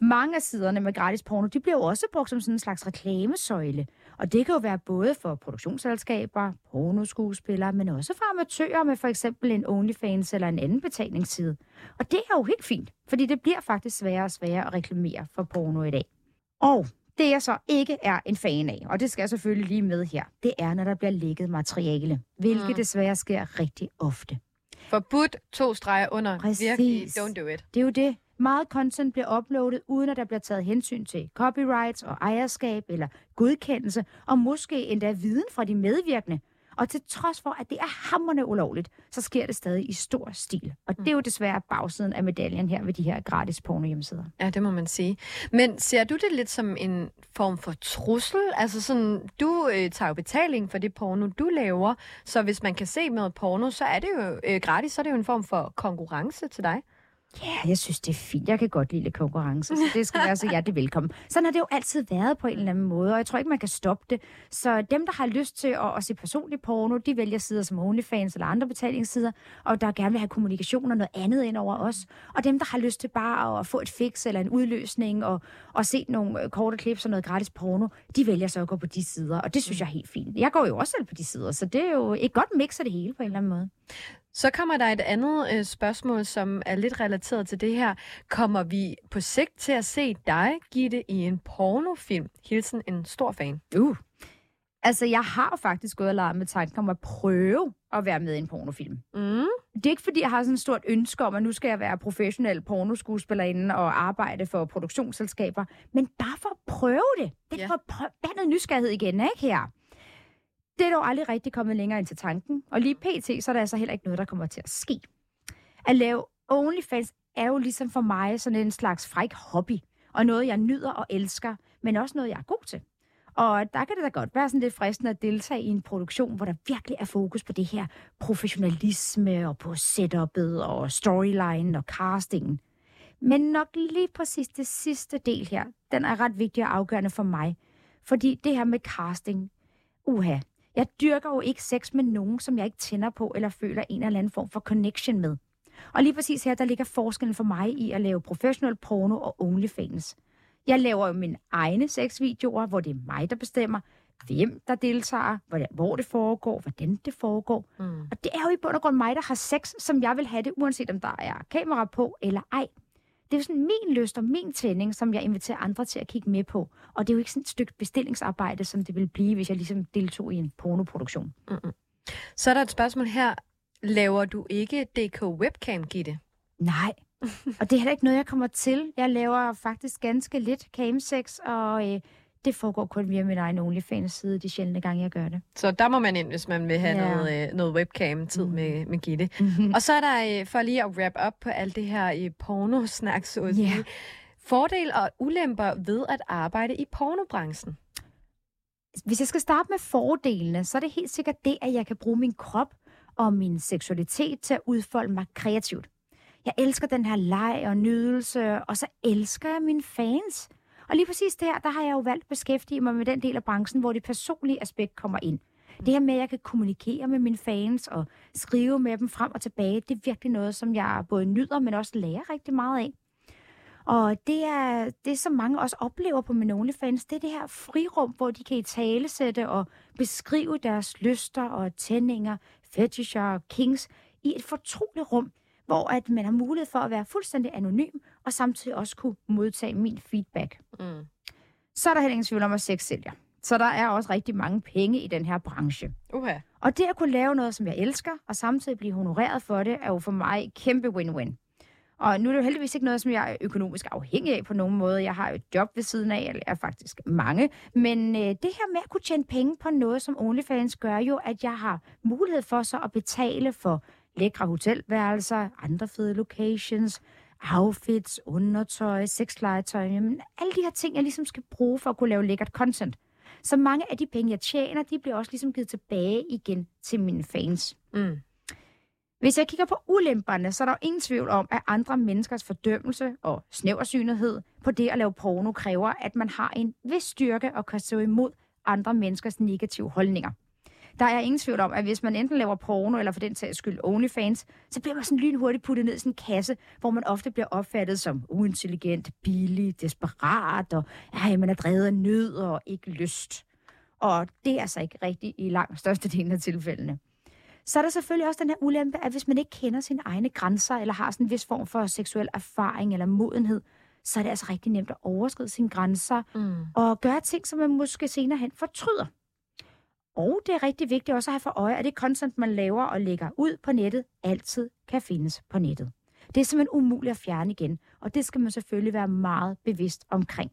Mange af siderne med gratis porno, de bliver jo også brugt som sådan en slags reklamesøjle. Og det kan jo være både for produktionsselskaber, pornoskuespillere, men også for amatører med for eksempel en OnlyFans eller en anden betalingsside. Og det er jo helt fint, fordi det bliver faktisk sværere og sværere at reklamere for porno i dag. Og det jeg så ikke er en fan af, og det skal jeg selvfølgelig lige med her, det er, når der bliver lækket materiale, hvilket Mm. desværre sker rigtig ofte. Forbudt to streger under. Præcis. Virkelig, don't do it. Det er jo det. Meget content bliver uploadet, uden at der bliver taget hensyn til copyrights og ejerskab eller godkendelse, og måske endda viden fra de medvirkende. Og til trods for, at det er hammerne ulovligt, så sker det stadig i stor stil. Og det er jo desværre bagsiden af medaljen her ved de her gratis porno hjemmesider. Ja, det må man sige. Men ser du det lidt som en form for trussel? Altså sådan, du øh, tager jo betaling for det porno, du laver, så hvis man kan se noget porno, så er det jo øh, gratis, så er det jo en form for konkurrence til dig. Ja, jeg synes, det er fint. Jeg kan godt lide konkurrence, så det skal være så hjertelig velkommen. Sådan har det jo altid været på en eller anden måde, og jeg tror ikke, man kan stoppe det. Så dem, der har lyst til at, at se personlig porno, de vælger sider som OnlyFans eller andre betalingssider, og der gerne vil have kommunikation og noget andet ind over os. Og dem, der har lyst til bare at få et fix eller en udløsning og, og se nogle øh, korte klips og noget gratis porno, de vælger så at gå på de sider, og det synes jeg er helt fint. Jeg går jo også selv på de sider, så det er jo et godt mix af det hele på en eller anden måde. Så kommer der et andet øh, spørgsmål, som er lidt relateret til det her. Kommer vi på sigt til at se dig, Gitte, i en pornofilm? Hilsen en stor fan. Uh. Altså, jeg har faktisk gået og leget med tanken om at prøve at være med i en pornofilm. Mm. Det er ikke, fordi jeg har sådan et stort ønske om, at nu skal jeg være professionel pornoskuespillerinde og arbejde for produktionsselskaber, men bare for at prøve det. Det er Ja. for forbandet nysgerrighed igen, ikke her? Det er dog aldrig rigtig kommet længere ind til tanken, og lige pt. så er der altså heller ikke noget, der kommer til at ske. At lave OnlyFans er jo ligesom for mig sådan en slags fræk hobby, og noget, jeg nyder og elsker, men også noget, jeg er god til. Og der kan det da godt være sådan lidt fristende at deltage i en produktion, hvor der virkelig er fokus på det her professionalisme og på setupet og storyline og castingen. Men nok lige præcis det sidste del her, den er ret vigtig og afgørende for mig. Fordi det her med casting, uha, jeg dyrker jo ikke sex med nogen, som jeg ikke tænder på eller føler en eller anden form for connection med. Og lige præcis her, der ligger forskellen for mig i at lave professional porno og OnlyFans. Jeg laver jo mine egne sexvideoer, hvor det er mig, der bestemmer, hvem der deltager, hvor det foregår, hvordan det foregår. Mm. Og det er jo i bund og grund mig, der har sex, som jeg vil have det, uanset om der er kamera på eller ej. Det er jo sådan min lyst og min tænding, som jeg inviterer andre til at kigge med på. Og det er jo ikke sådan et stykke bestillingsarbejde, som det ville blive, hvis jeg ligesom deltog i en pornoproduktion. Så er der et spørgsmål her. Laver du ikke DK Webcam, Gitte? Nej, og det er heller ikke noget, jeg kommer til. Jeg laver faktisk ganske lidt camsex, og øh, det foregår kun via min egen OnlyFans-side, de sjældne gange, jeg gør det. Så der må man ind, hvis man vil have Ja. noget, øh, noget webcam-tid Mm. med, med Gitte. Mm-hmm. Og så er der, øh, for lige at wrap op på alt det her i pornosnak, så sige, fordele og ulemper ved at arbejde i pornobranchen. Hvis jeg skal starte med fordelene, så er det helt sikkert det, at jeg kan bruge min krop og min seksualitet til at udfolde mig kreativt. Jeg elsker den her leg og nydelse, og så elsker jeg mine fans. Og lige præcis der, der har jeg jo valgt at beskæftige mig med den del af branchen, hvor det personlige aspekt kommer ind. Det her med, at jeg kan kommunikere med mine fans og skrive med dem frem og tilbage, det er virkelig noget, som jeg både nyder, men også lærer rigtig meget af. Og det er det, som mange også oplever på min OnlyFans, det er det her frirum, hvor de kan i talesætte og beskrive deres lyster og tændinger, fetisher og kings i et fortroligt rum, hvor at man har mulighed for at være fuldstændig anonym og samtidig også kunne modtage min feedback. Mm. Så er der heller ingen tvivl om, at sex sælger. Så der er også rigtig mange penge i den her branche. Uha. Og det at kunne lave noget, som jeg elsker, og samtidig blive honoreret for det, er jo for mig kæmpe win-win. Og nu er det jo heldigvis ikke noget, som jeg er økonomisk afhængig af på nogen måde. Jeg har jo et job ved siden af, eller er faktisk mange. Men øh, det her med at kunne tjene penge på noget som OnlyFans gør jo, at jeg har mulighed for så at betale for lækre hotelværelser, andre fede locations, outfits, undertøj, sexlegetøj, jamen alle de her ting, jeg ligesom skal bruge for at kunne lave lækkert content. Så mange af de penge, jeg tjener, de bliver også ligesom givet tilbage igen til mine fans. Mm. Hvis jeg kigger på ulemperne, så er der jo ingen tvivl om, at andre menneskers fordømmelse og snæversynethed på det at lave porno kræver, at man har en vis styrke og kan stå imod andre menneskers negative holdninger. Der er ingen tvivl om, at hvis man enten laver porno, eller for den sags skyld OnlyFans, så bliver man sådan lynhurtigt puttet ned i sådan en kasse, hvor man ofte bliver opfattet som uintelligent, billig, desperat, og ej, man er drevet af nød og ikke lyst. Og det er altså ikke rigtigt i langt størstedelen af tilfældene. Så er der selvfølgelig også den her ulempe, at hvis man ikke kender sine egne grænser, eller har sådan en vis form for seksuel erfaring eller modenhed, så er det altså rigtig nemt at overskride sine grænser Mm. og gøre ting, som man måske senere hen fortryder. Og det er rigtig vigtigt også at have for øje, at det content, man laver og lægger ud på nettet, altid kan findes på nettet. Det er simpelthen umuligt at fjerne igen, og det skal man selvfølgelig være meget bevidst omkring.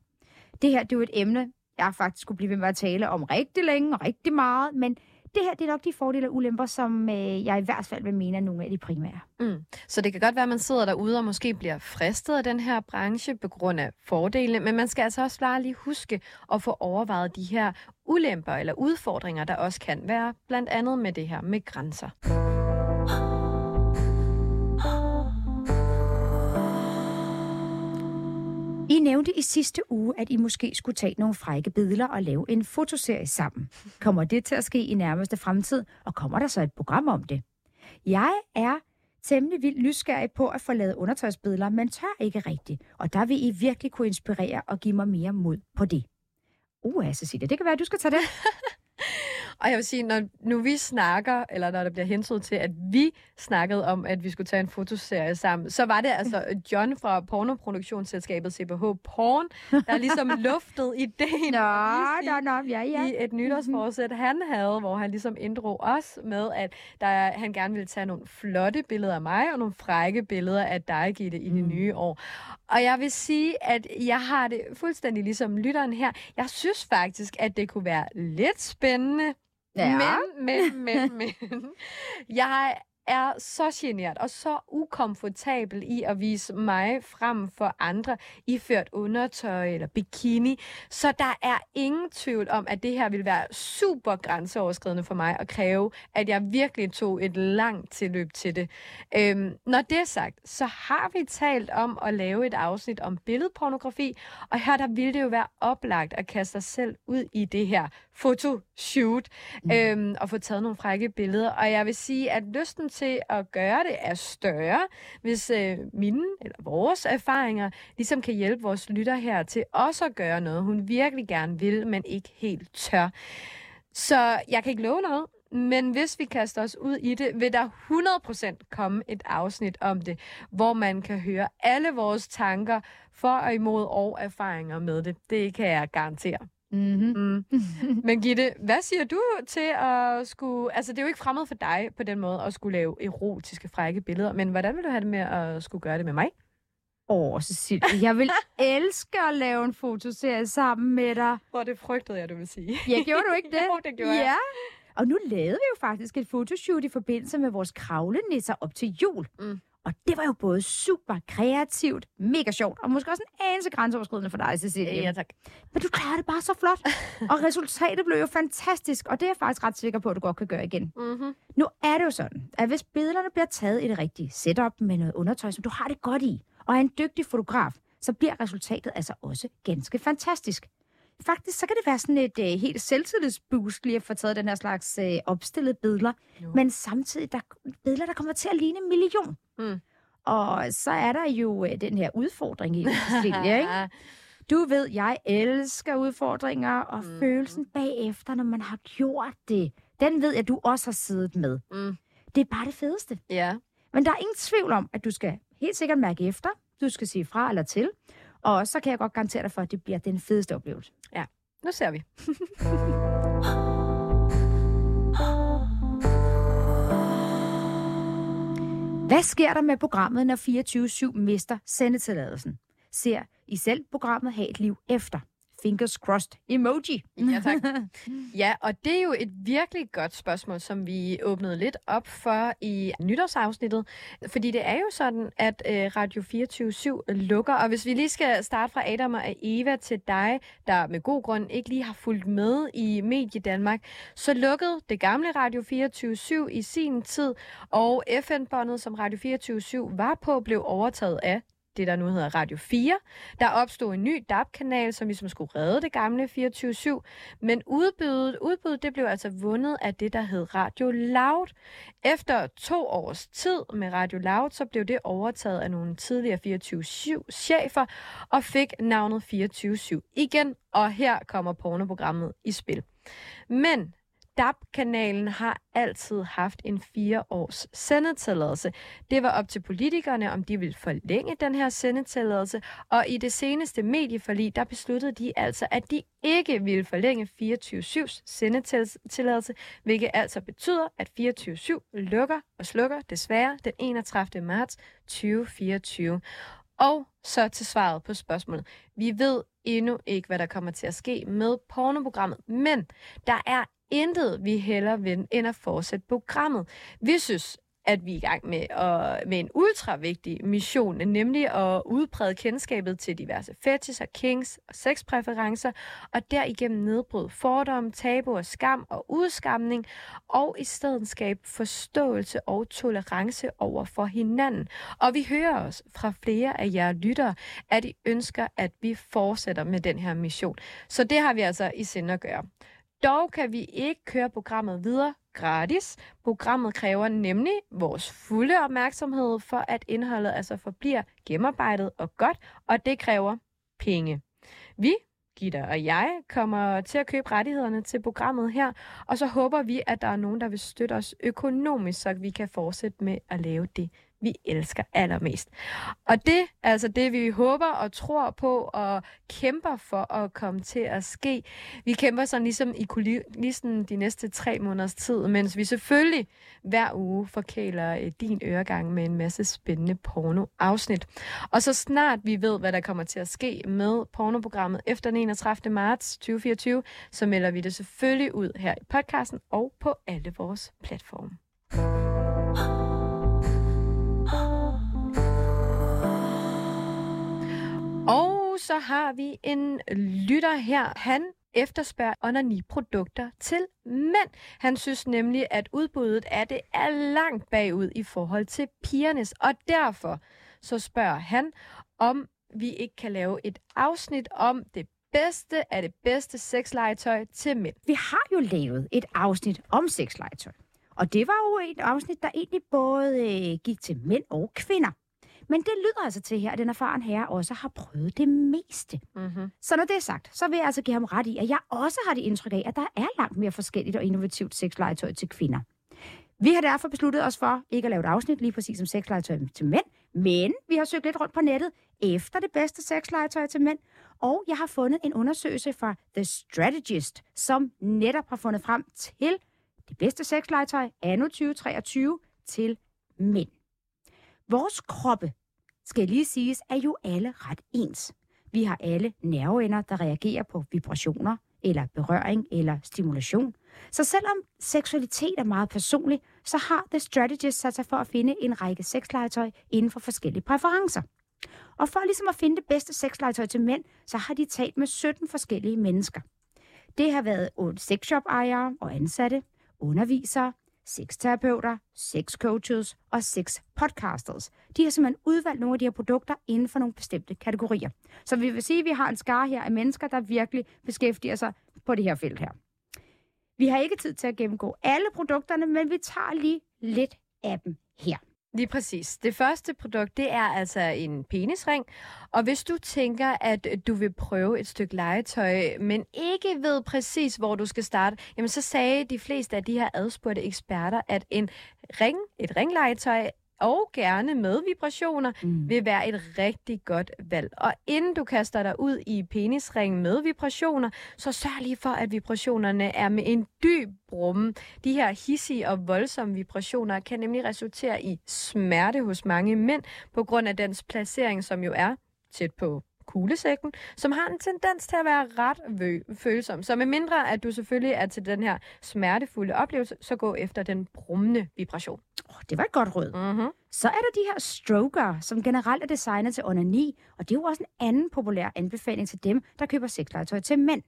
Det her det er jo et emne, jeg faktisk skulle blive ved med at tale om rigtig længe og rigtig meget, men det her det er nok de fordele og ulemper, som øh, jeg i hvert fald vil mene er nogle af de primære. Mm. Så det kan godt være, at man sidder derude og måske bliver fristet af den her branche på grund af fordelene, men man skal altså også bare lige huske at få overvejet de her ulemper eller udfordringer, der også kan være, blandt andet med det her med grænser. Nævnte i sidste uge, at I måske skulle tage nogle frække billeder og lave en fotoserie sammen. Kommer det til at ske i nærmeste fremtid, og kommer der så et program om det? Jeg er temmelig vildt nysgerrig på at få lavet undertøjsbilleder, men tør ikke rigtigt. Og der vil I virkelig kunne inspirere og give mig mere mod på det. Uh, Cecilia, det kan være, at du skal tage det. <laughs> Og jeg vil sige, når nu vi snakker, eller når der bliver hensynet til, at vi snakkede om, at vi skulle tage en fotoserie sammen, så var det altså John fra pornoproduktionsselskabet CBH Porn, der ligesom <laughs> luftede ideen Nå, nå, nå, ja, ja. i et nytårsforsæt, han havde, hvor han ligesom inddrog os med, at der, han gerne ville tage nogle flotte billeder af mig, og nogle frække billeder af dig, Gitte, i det Mm. nye år. Og jeg vil sige, at jeg har det fuldstændig ligesom lytteren her. Jeg synes faktisk, at det kunne være lidt spændende, Ja. men, men, men, <laughs> men. Jeg er så genert og så ukomfortabel i at vise mig frem for andre iført undertøj eller bikini. Så der er ingen tvivl om, at det her vil være super grænseoverskridende for mig at kræve, at jeg virkelig tog et langt tilløb til det. Øhm, når det er sagt, så har vi talt om at lave et afsnit om billedpornografi, og her der ville det jo være oplagt at kaste sig selv ud i det her fotoshoot mm. øhm, og få taget nogle frække billeder. Og jeg vil sige, at lysten til at gøre det er større, hvis øh, mine eller vores erfaringer ligesom kan hjælpe vores lytter her til også at gøre noget, hun virkelig gerne vil, men ikke helt tør. Så jeg kan ikke love noget, men hvis vi kaster os ud i det, vil der 100% komme et afsnit om det, hvor man kan høre alle vores tanker for og imod og erfaringer med det. Det kan jeg garantere. Mm-hmm. Mm. <laughs> Men Gitte, hvad siger du til at skulle... Altså, det er jo ikke fremmed for dig på den måde at skulle lave erotiske, frække billeder, men hvordan vil du have det med at skulle gøre det med mig? Åh, Cecilia, jeg vil elske at lave en fotoserie sammen med dig. Hvor det frygtede jeg, du vil sige. Ja, gjorde du ikke <laughs> det? Jo, det gjorde ja. jeg. Og nu lavede vi jo faktisk et fotoshoot i forbindelse med vores kravlenisser op til jul. Mm. Og det var jo både super kreativt, mega sjovt, og måske også en anelse grænseoverskridende for dig, Cecilia. Ja, tak. Men du klarede det bare så flot. <laughs> og resultatet blev jo fantastisk, og det er jeg faktisk ret sikker på, at du godt kan gøre igen. Mm-hmm. Nu er det jo sådan, at hvis billederne bliver taget i det rigtige setup med noget undertøj, som du har det godt i, og er en dygtig fotograf, så bliver resultatet altså også ganske fantastisk. Faktisk så kan det være sådan et øh, helt selvtillidsboost lige at få taget den her slags øh, opstillede billeder, Jo. men samtidig der billeder, der kommer til at ligne en million. Mm. Og så er der jo øh, den her udfordring i Cecilia, ikke? <laughs> Du ved, jeg elsker udfordringer og Mm. følelsen bagefter, når man har gjort det. Den ved jeg, du også har siddet med. Mm. Det er bare det fedeste. Ja. Men der er ingen tvivl om, at du skal helt sikkert mærke efter. Du skal sige fra eller til. Og så kan jeg godt garantere dig for, at det bliver den fedeste oplevelse. Nu ser vi. <laughs> Hvad sker der med programmet, når 24-7 mister sendetilladelsen? Ser I selv programmet have et liv efter? Fingers crossed emoji. <laughs> Ja, tak. <laughs> Ja, og det er jo et virkelig godt spørgsmål, som vi åbnede lidt op for i nytårsafsnittet. Fordi det er jo sådan, at øh, Radio 24 lukker. Og hvis vi lige skal starte fra Adam og Eva til dig, der med god grund ikke lige har fulgt med i Medie Danmark, så lukkede det gamle Radio 24 i sin tid, og FN-båndet, som Radio 24 var på, blev overtaget af det, der nu hedder Radio 4. Der opstod en ny DAB-kanal, som ligesom skulle redde det gamle 24-7. Men udbuddet, udbuddet det blev altså vundet af det, der hed Radio Loud. Efter to års tid med Radio Loud, så blev det overtaget af nogle tidligere 24-7-chefer og fik navnet 24-7 igen. Og her kommer pornoprogrammet i spil. Men DAB-kanalen har altid haft en fire års sendetilladelse. Det var op til politikerne, om de ville forlænge den her sendetilladelse, og i det seneste medieforlig, der besluttede de altså, at de ikke ville forlænge 24-7's sendetilladelse, hvilket altså betyder, at 24-7 lukker og slukker desværre den 31. marts 2024. Og så til svaret på spørgsmålet. Vi ved endnu ikke, hvad der kommer til at ske med pornoprogrammet, men der er intet, vi hellere vil, end at fortsætte programmet. Vi synes, at vi er i gang med, at, med en ultravigtig mission, nemlig at udbrede kendskabet til diverse fetisher, kings og sexpræferencer, og derigennem nedbryde fordomme, tabu og skam og udskamning, og i stedet skabe forståelse og tolerance over for hinanden. Og vi hører også fra flere af jer lyttere, at I ønsker, at vi fortsætter med den her mission. Så det har vi altså i sinde at gøre. Dog kan vi ikke køre programmet videre gratis. Programmet kræver nemlig vores fulde opmærksomhed for, at indholdet altså forbliver gennemarbejdet og godt, og det kræver penge. Vi, Gitta og jeg, kommer til at købe rettighederne til programmet her, og så håber vi, at der er nogen, der vil støtte os økonomisk, så vi kan fortsætte med at lave det, vi elsker allermest. Og det er altså det, vi håber og tror på og kæmper for at komme til at ske. Vi kæmper sådan ligesom i kulissen de næste tre måneders tid, mens vi selvfølgelig hver uge forkæler øh, din øregang med en masse spændende porno-afsnit. Og så snart vi ved, hvad der kommer til at ske med pornoprogrammet efter den 31. marts 2024, så melder vi det selvfølgelig ud her i podcasten og på alle vores platforme. Og så har vi en lytter her. Han efterspørger onani-produkter til mænd. Han synes nemlig, at udbuddet af det er langt bagud i forhold til pigernes, og derfor så spørger han, om vi ikke kan lave et afsnit om det bedste af det bedste sexlegetøj til mænd. Vi har jo lavet et afsnit om sexlegetøj. Og det var jo et afsnit, der egentlig både øh, gik til mænd og kvinder. Men det lyder altså til her, at den erfaren herre også har prøvet det meste. Mm-hmm. Så når det er sagt, så vil jeg altså give ham ret i, at jeg også har det indtryk af, at der er langt mere forskelligt og innovativt sexlegetøj til kvinder. Vi har derfor besluttet os for ikke at lave et afsnit lige præcis som sexlegetøj til mænd, men vi har søgt lidt rundt på nettet efter det bedste sexlegetøj til mænd, og jeg har fundet en undersøgelse fra The Strategist, som netop har fundet frem til det bedste sexlegetøj anno 2023 til mænd. Vores kroppe, skal lige siges, er jo alle ret ens. Vi har alle nerveender, der reagerer på vibrationer, eller berøring, eller stimulation. Så selvom seksualitet er meget personlig, så har The Strategist sat sig for at finde en række sexlegetøj inden for forskellige præferencer. Og for ligesom at finde det bedste sexlegetøj til mænd, så har de talt med 17 forskellige mennesker. Det har været sexshop-ejere og ansatte, undervisere, seks terapeuter, seks coaches og seks podcasters. De har simpelthen udvalgt nogle af de her produkter inden for nogle bestemte kategorier. Så vi vil sige, at vi har en skare her af mennesker, der virkelig beskæftiger sig på det her felt her. Vi har ikke tid til at gennemgå alle produkterne, men vi tager lige lidt af dem her. Lige præcis. Det første produkt, det er altså en penisring. Og hvis du tænker, at du vil prøve et stykke legetøj, men ikke ved præcis, hvor du skal starte, jamen så sagde de fleste af de her adspurgte eksperter, at en ring, et ringlegetøj og gerne med vibrationer, mm. vil være et rigtig godt valg. Og inden du kaster dig ud i penisringen med vibrationer, så sørg lige for, at vibrationerne er med en dyb brumme. De her hissige og voldsomme vibrationer kan nemlig resultere i smerte hos mange mænd, på grund af dens placering, som jo er tæt på kuglesækken, som har en tendens til at være ret vø- følsom. Så med mindre, at du selvfølgelig er til den her smertefulde oplevelse, så gå efter den brummende vibration. Oh, det var et godt råd. Mm-hmm. Så er der de her stroker, som generelt er designet til onani, og det er jo også en anden populær anbefaling til dem, der køber sexlegetøj til mænd.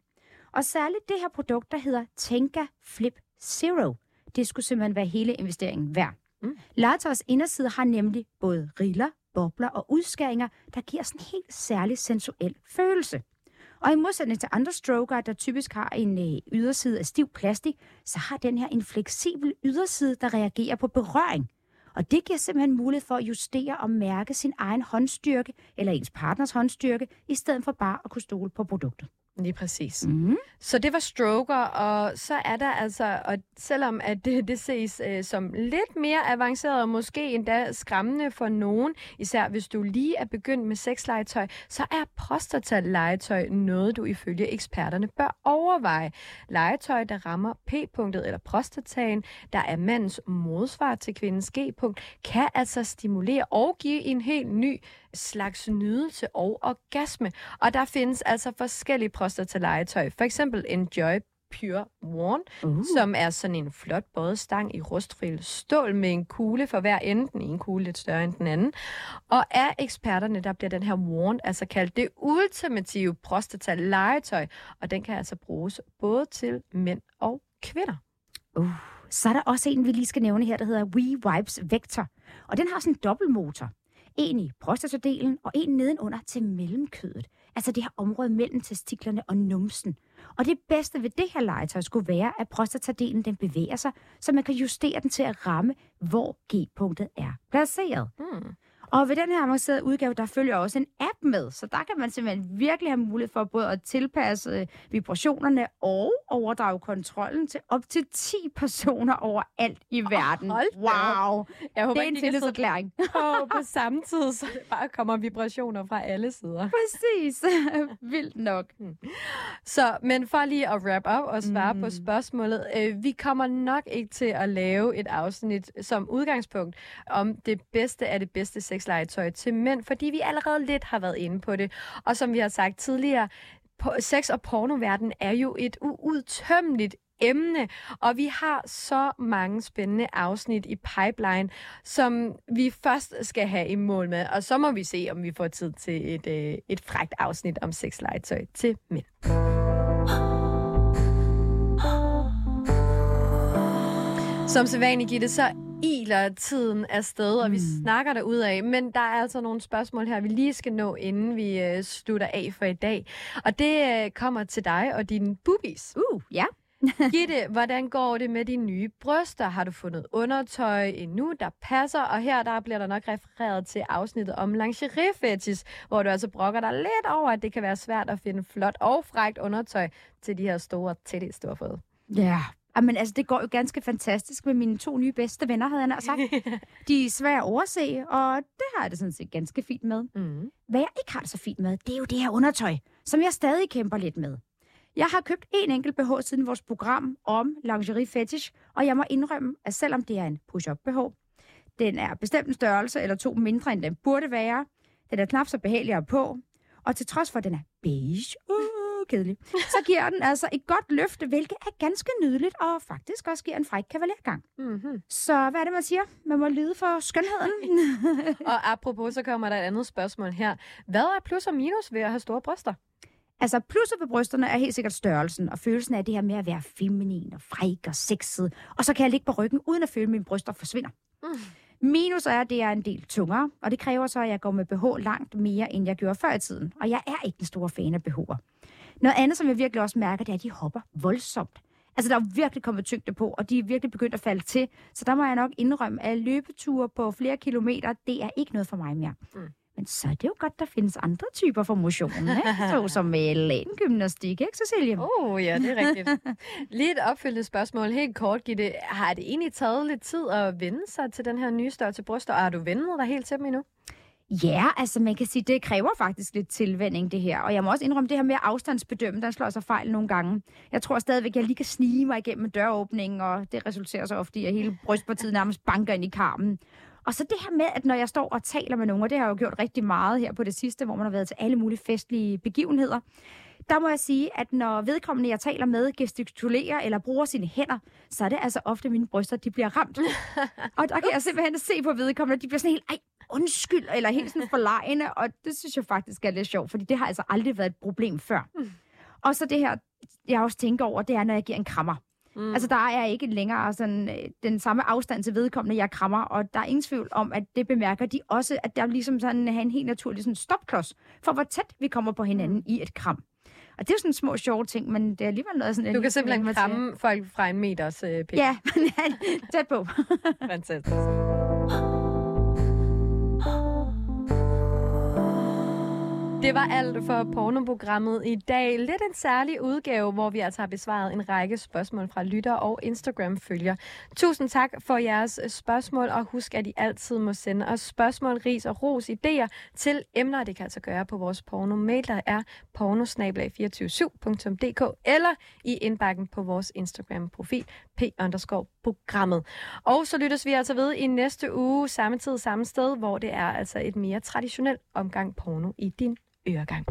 Og særligt det her produkt, der hedder Tenka Flip Zero. Det skulle simpelthen være hele investeringen værd. Mm. Legetøjs inderside har nemlig både riller, bobler og udskæringer, der giver sådan en helt særlig sensuel følelse. Og i modsætning til andre stroker, der typisk har en øh, yderside af stiv plastik, så har den her en fleksibel yderside, der reagerer på berøring. Og det giver simpelthen mulighed for at justere og mærke sin egen håndstyrke eller ens partners håndstyrke, i stedet for bare at kunne stole på produktet. Lige præcis. Mm. Så det var stroker, og så er der altså, og selvom at det, det ses øh, som lidt mere avanceret og måske endda skræmmende for nogen, især hvis du lige er begyndt med sexlegetøj, så er prostata-legetøj noget, du ifølge eksperterne bør overveje. Legetøj, der rammer P-punktet eller prostataen, der er mandens modsvar til kvindens G-punkt, kan altså stimulere og give en helt ny slags nydelse og orgasme. Og der findes altså forskellige prostata-legetøj. For eksempel Enjoy Pure Worn, Uh. som er sådan en flot bådstang i rustfri stål med en kugle for hver ende. Den ene kugle lidt større end den anden. Og af eksperterne, der bliver den her Worn altså kaldt det ultimative prostata-legetøj, og den kan altså bruges både til mænd og kvinder. Uh. Så er der også en, vi lige skal nævne her, der hedder We Wipes Vector. Og den har sådan en dobbeltmotor. En i prostatadelen, og en nedenunder til mellemkødet. Altså det her område mellem testiklerne og numsen. Og det bedste ved det her legetøj skulle være, at prostatadelen den bevæger sig, så man kan justere den til at ramme, hvor G-punktet er placeret. Hmm. Og ved den her avancerede udgave, der følger også en app med, så der kan man simpelthen virkelig have mulighed for både at tilpasse øh, vibrationerne og overdrage kontrollen til op til 10 personer overalt i verden. op. wow, Jeg håber det er en tillidserklæring. på, <laughs> på samme tid, så bare kommer vibrationer fra alle sider. Præcis. <laughs> Vildt nok. Så, men for lige at wrap up og svare mm. på spørgsmålet. Øh, vi kommer nok ikke til at lave et afsnit som udgangspunkt om det bedste af det bedste sexlegetøj til mænd, fordi vi allerede lidt har været inde på det. Og som vi har sagt tidligere, sex- og pornoverden er jo et uudtømmeligt emne, og vi har så mange spændende afsnit i pipeline, som vi først skal have i mål med, og så må vi se, om vi får tid til et, øh, et frægt afsnit om sexlegetøj til mænd. Som sædvanligt, Gitte, så iler tiden afsted, og vi Mm. snakker der ud af. Men der er altså nogle spørgsmål her, vi lige skal nå, inden vi øh, slutter af for i dag. Og det øh, kommer til dig og dine boobies. Uh, ja. <laughs> Gitte, hvordan går det med dine nye bryster? Har du fundet undertøj endnu, der passer? Og her der bliver der nok refereret til afsnittet om lingerie-fetis, hvor du altså brokker dig lidt over, at det kan være svært at finde flot og frækt undertøj til de her store titties, du har fået. Ja. Men altså, det går jo ganske fantastisk med mine to nye bedste venner, havde nær sagt. <laughs> De er svære at overse, og det har jeg det sådan set ganske fint med. mm. Hvad jeg ikke har det så fint med, det er jo det her undertøj, som jeg stadig kæmper lidt med. Jeg har købt en enkelt BH siden vores program om lingerie fetish, og jeg må indrømme, at selvom det er en push-up BH, den er bestemt en størrelse eller to mindre, end den burde være. Den er knap så behagelig på, og til trods for, at den er beige, uh, kedelig, så giver den altså et godt løfte, hvilket er ganske nydeligt, og faktisk også giver en fræk kavalergang. Mm-hmm. Så hvad er det, man siger? Man må lide for skønheden. <laughs> Og apropos, så kommer der et andet spørgsmål her. Hvad er plus og minus ved at have store bryster? Altså, plusset ved brysterne er helt sikkert størrelsen, og følelsen af det her med at være feminin og fræk og sexet. Og så kan jeg ligge på ryggen, uden at føle, at mine bryster forsvinder. Mm. Minus er, at det er en del tungere, og det kræver så, at jeg går med BH langt mere, end jeg gjorde før i tiden. Og jeg er ikke den store fan af BH'er. Noget andet, som jeg virkelig også mærker, det er, at de hopper voldsomt. Altså, der er virkelig kommet tyngde på, og de er virkelig begyndt at falde til. Så der må jeg nok indrømme, at løbeture på flere kilometer, det er ikke noget for mig mere. Mm. Men så er det jo godt, der findes andre typer for motion, ikke? <laughs> Så som med længymnastik, ikke Cecilie? Åh, oh, ja, det er rigtigt. <laughs> Lige et opfølgende spørgsmål. Helt kort, Gitte. Har det egentlig taget lidt tid at vende sig til den her nye størrelse bryster, og har du vendet dig helt til dem endnu? Ja, altså man kan sige, det kræver faktisk lidt tilvænding, det her. Og jeg må også indrømme, det her med afstandsbedømme, der slår sig fejl nogle gange. Jeg tror stadigvæk, jeg lige kan snige mig igennem døråbningen, og det resulterer så ofte i, at hele brystpartiet nærmest banker ind i karmen. Og så det her med, at når jeg står og taler med nogen, og det har jeg jo gjort rigtig meget her på det sidste, hvor man har været til alle mulige festlige begivenheder, der må jeg sige, at når vedkommende, jeg taler med, gestikulerer eller bruger sine hænder, så er det altså ofte mine bryster, de bliver ramt. <laughs> og der kan jeg simpelthen se på vedkommende, de bliver sådan helt, ej, undskyld, eller helt sådan forlejende, og det synes jeg faktisk er lidt sjovt, fordi det har altså aldrig været et problem før. Mm. Og så det her, jeg også tænker over, det er, når jeg giver en krammer. Mm. Altså, der er ikke længere sådan, øh, den samme afstand til vedkommende, jeg krammer, og der er ingen tvivl om, at det bemærker de også, at der ligesom sådan er en helt naturlig sådan stopklods for, hvor tæt vi kommer på hinanden mm. i et kram. Og det er jo sådan små sjove ting, men det er alligevel noget sådan... du kan simpelthen kramme folk fra en meters øh, pik. Ja, <laughs> tæt på. Fantastisk. <laughs> Det var alt for pornoprogrammet i dag. Lidt en særlig udgave, hvor vi altså har besvaret en række spørgsmål fra lytter og Instagram-følger. Tusind tak for jeres spørgsmål, og husk, at I altid må sende os spørgsmål, ris og ros, idéer til emner. Det kan altså gøre på vores porno-mail, der er pornosnablag247.dk eller i indbakken på vores Instagram-profil p-programmet. Og så lyttes vi altså ved i næste uge, samme tid, samme sted, hvor det er altså et mere traditionelt omgang porno i din øregang.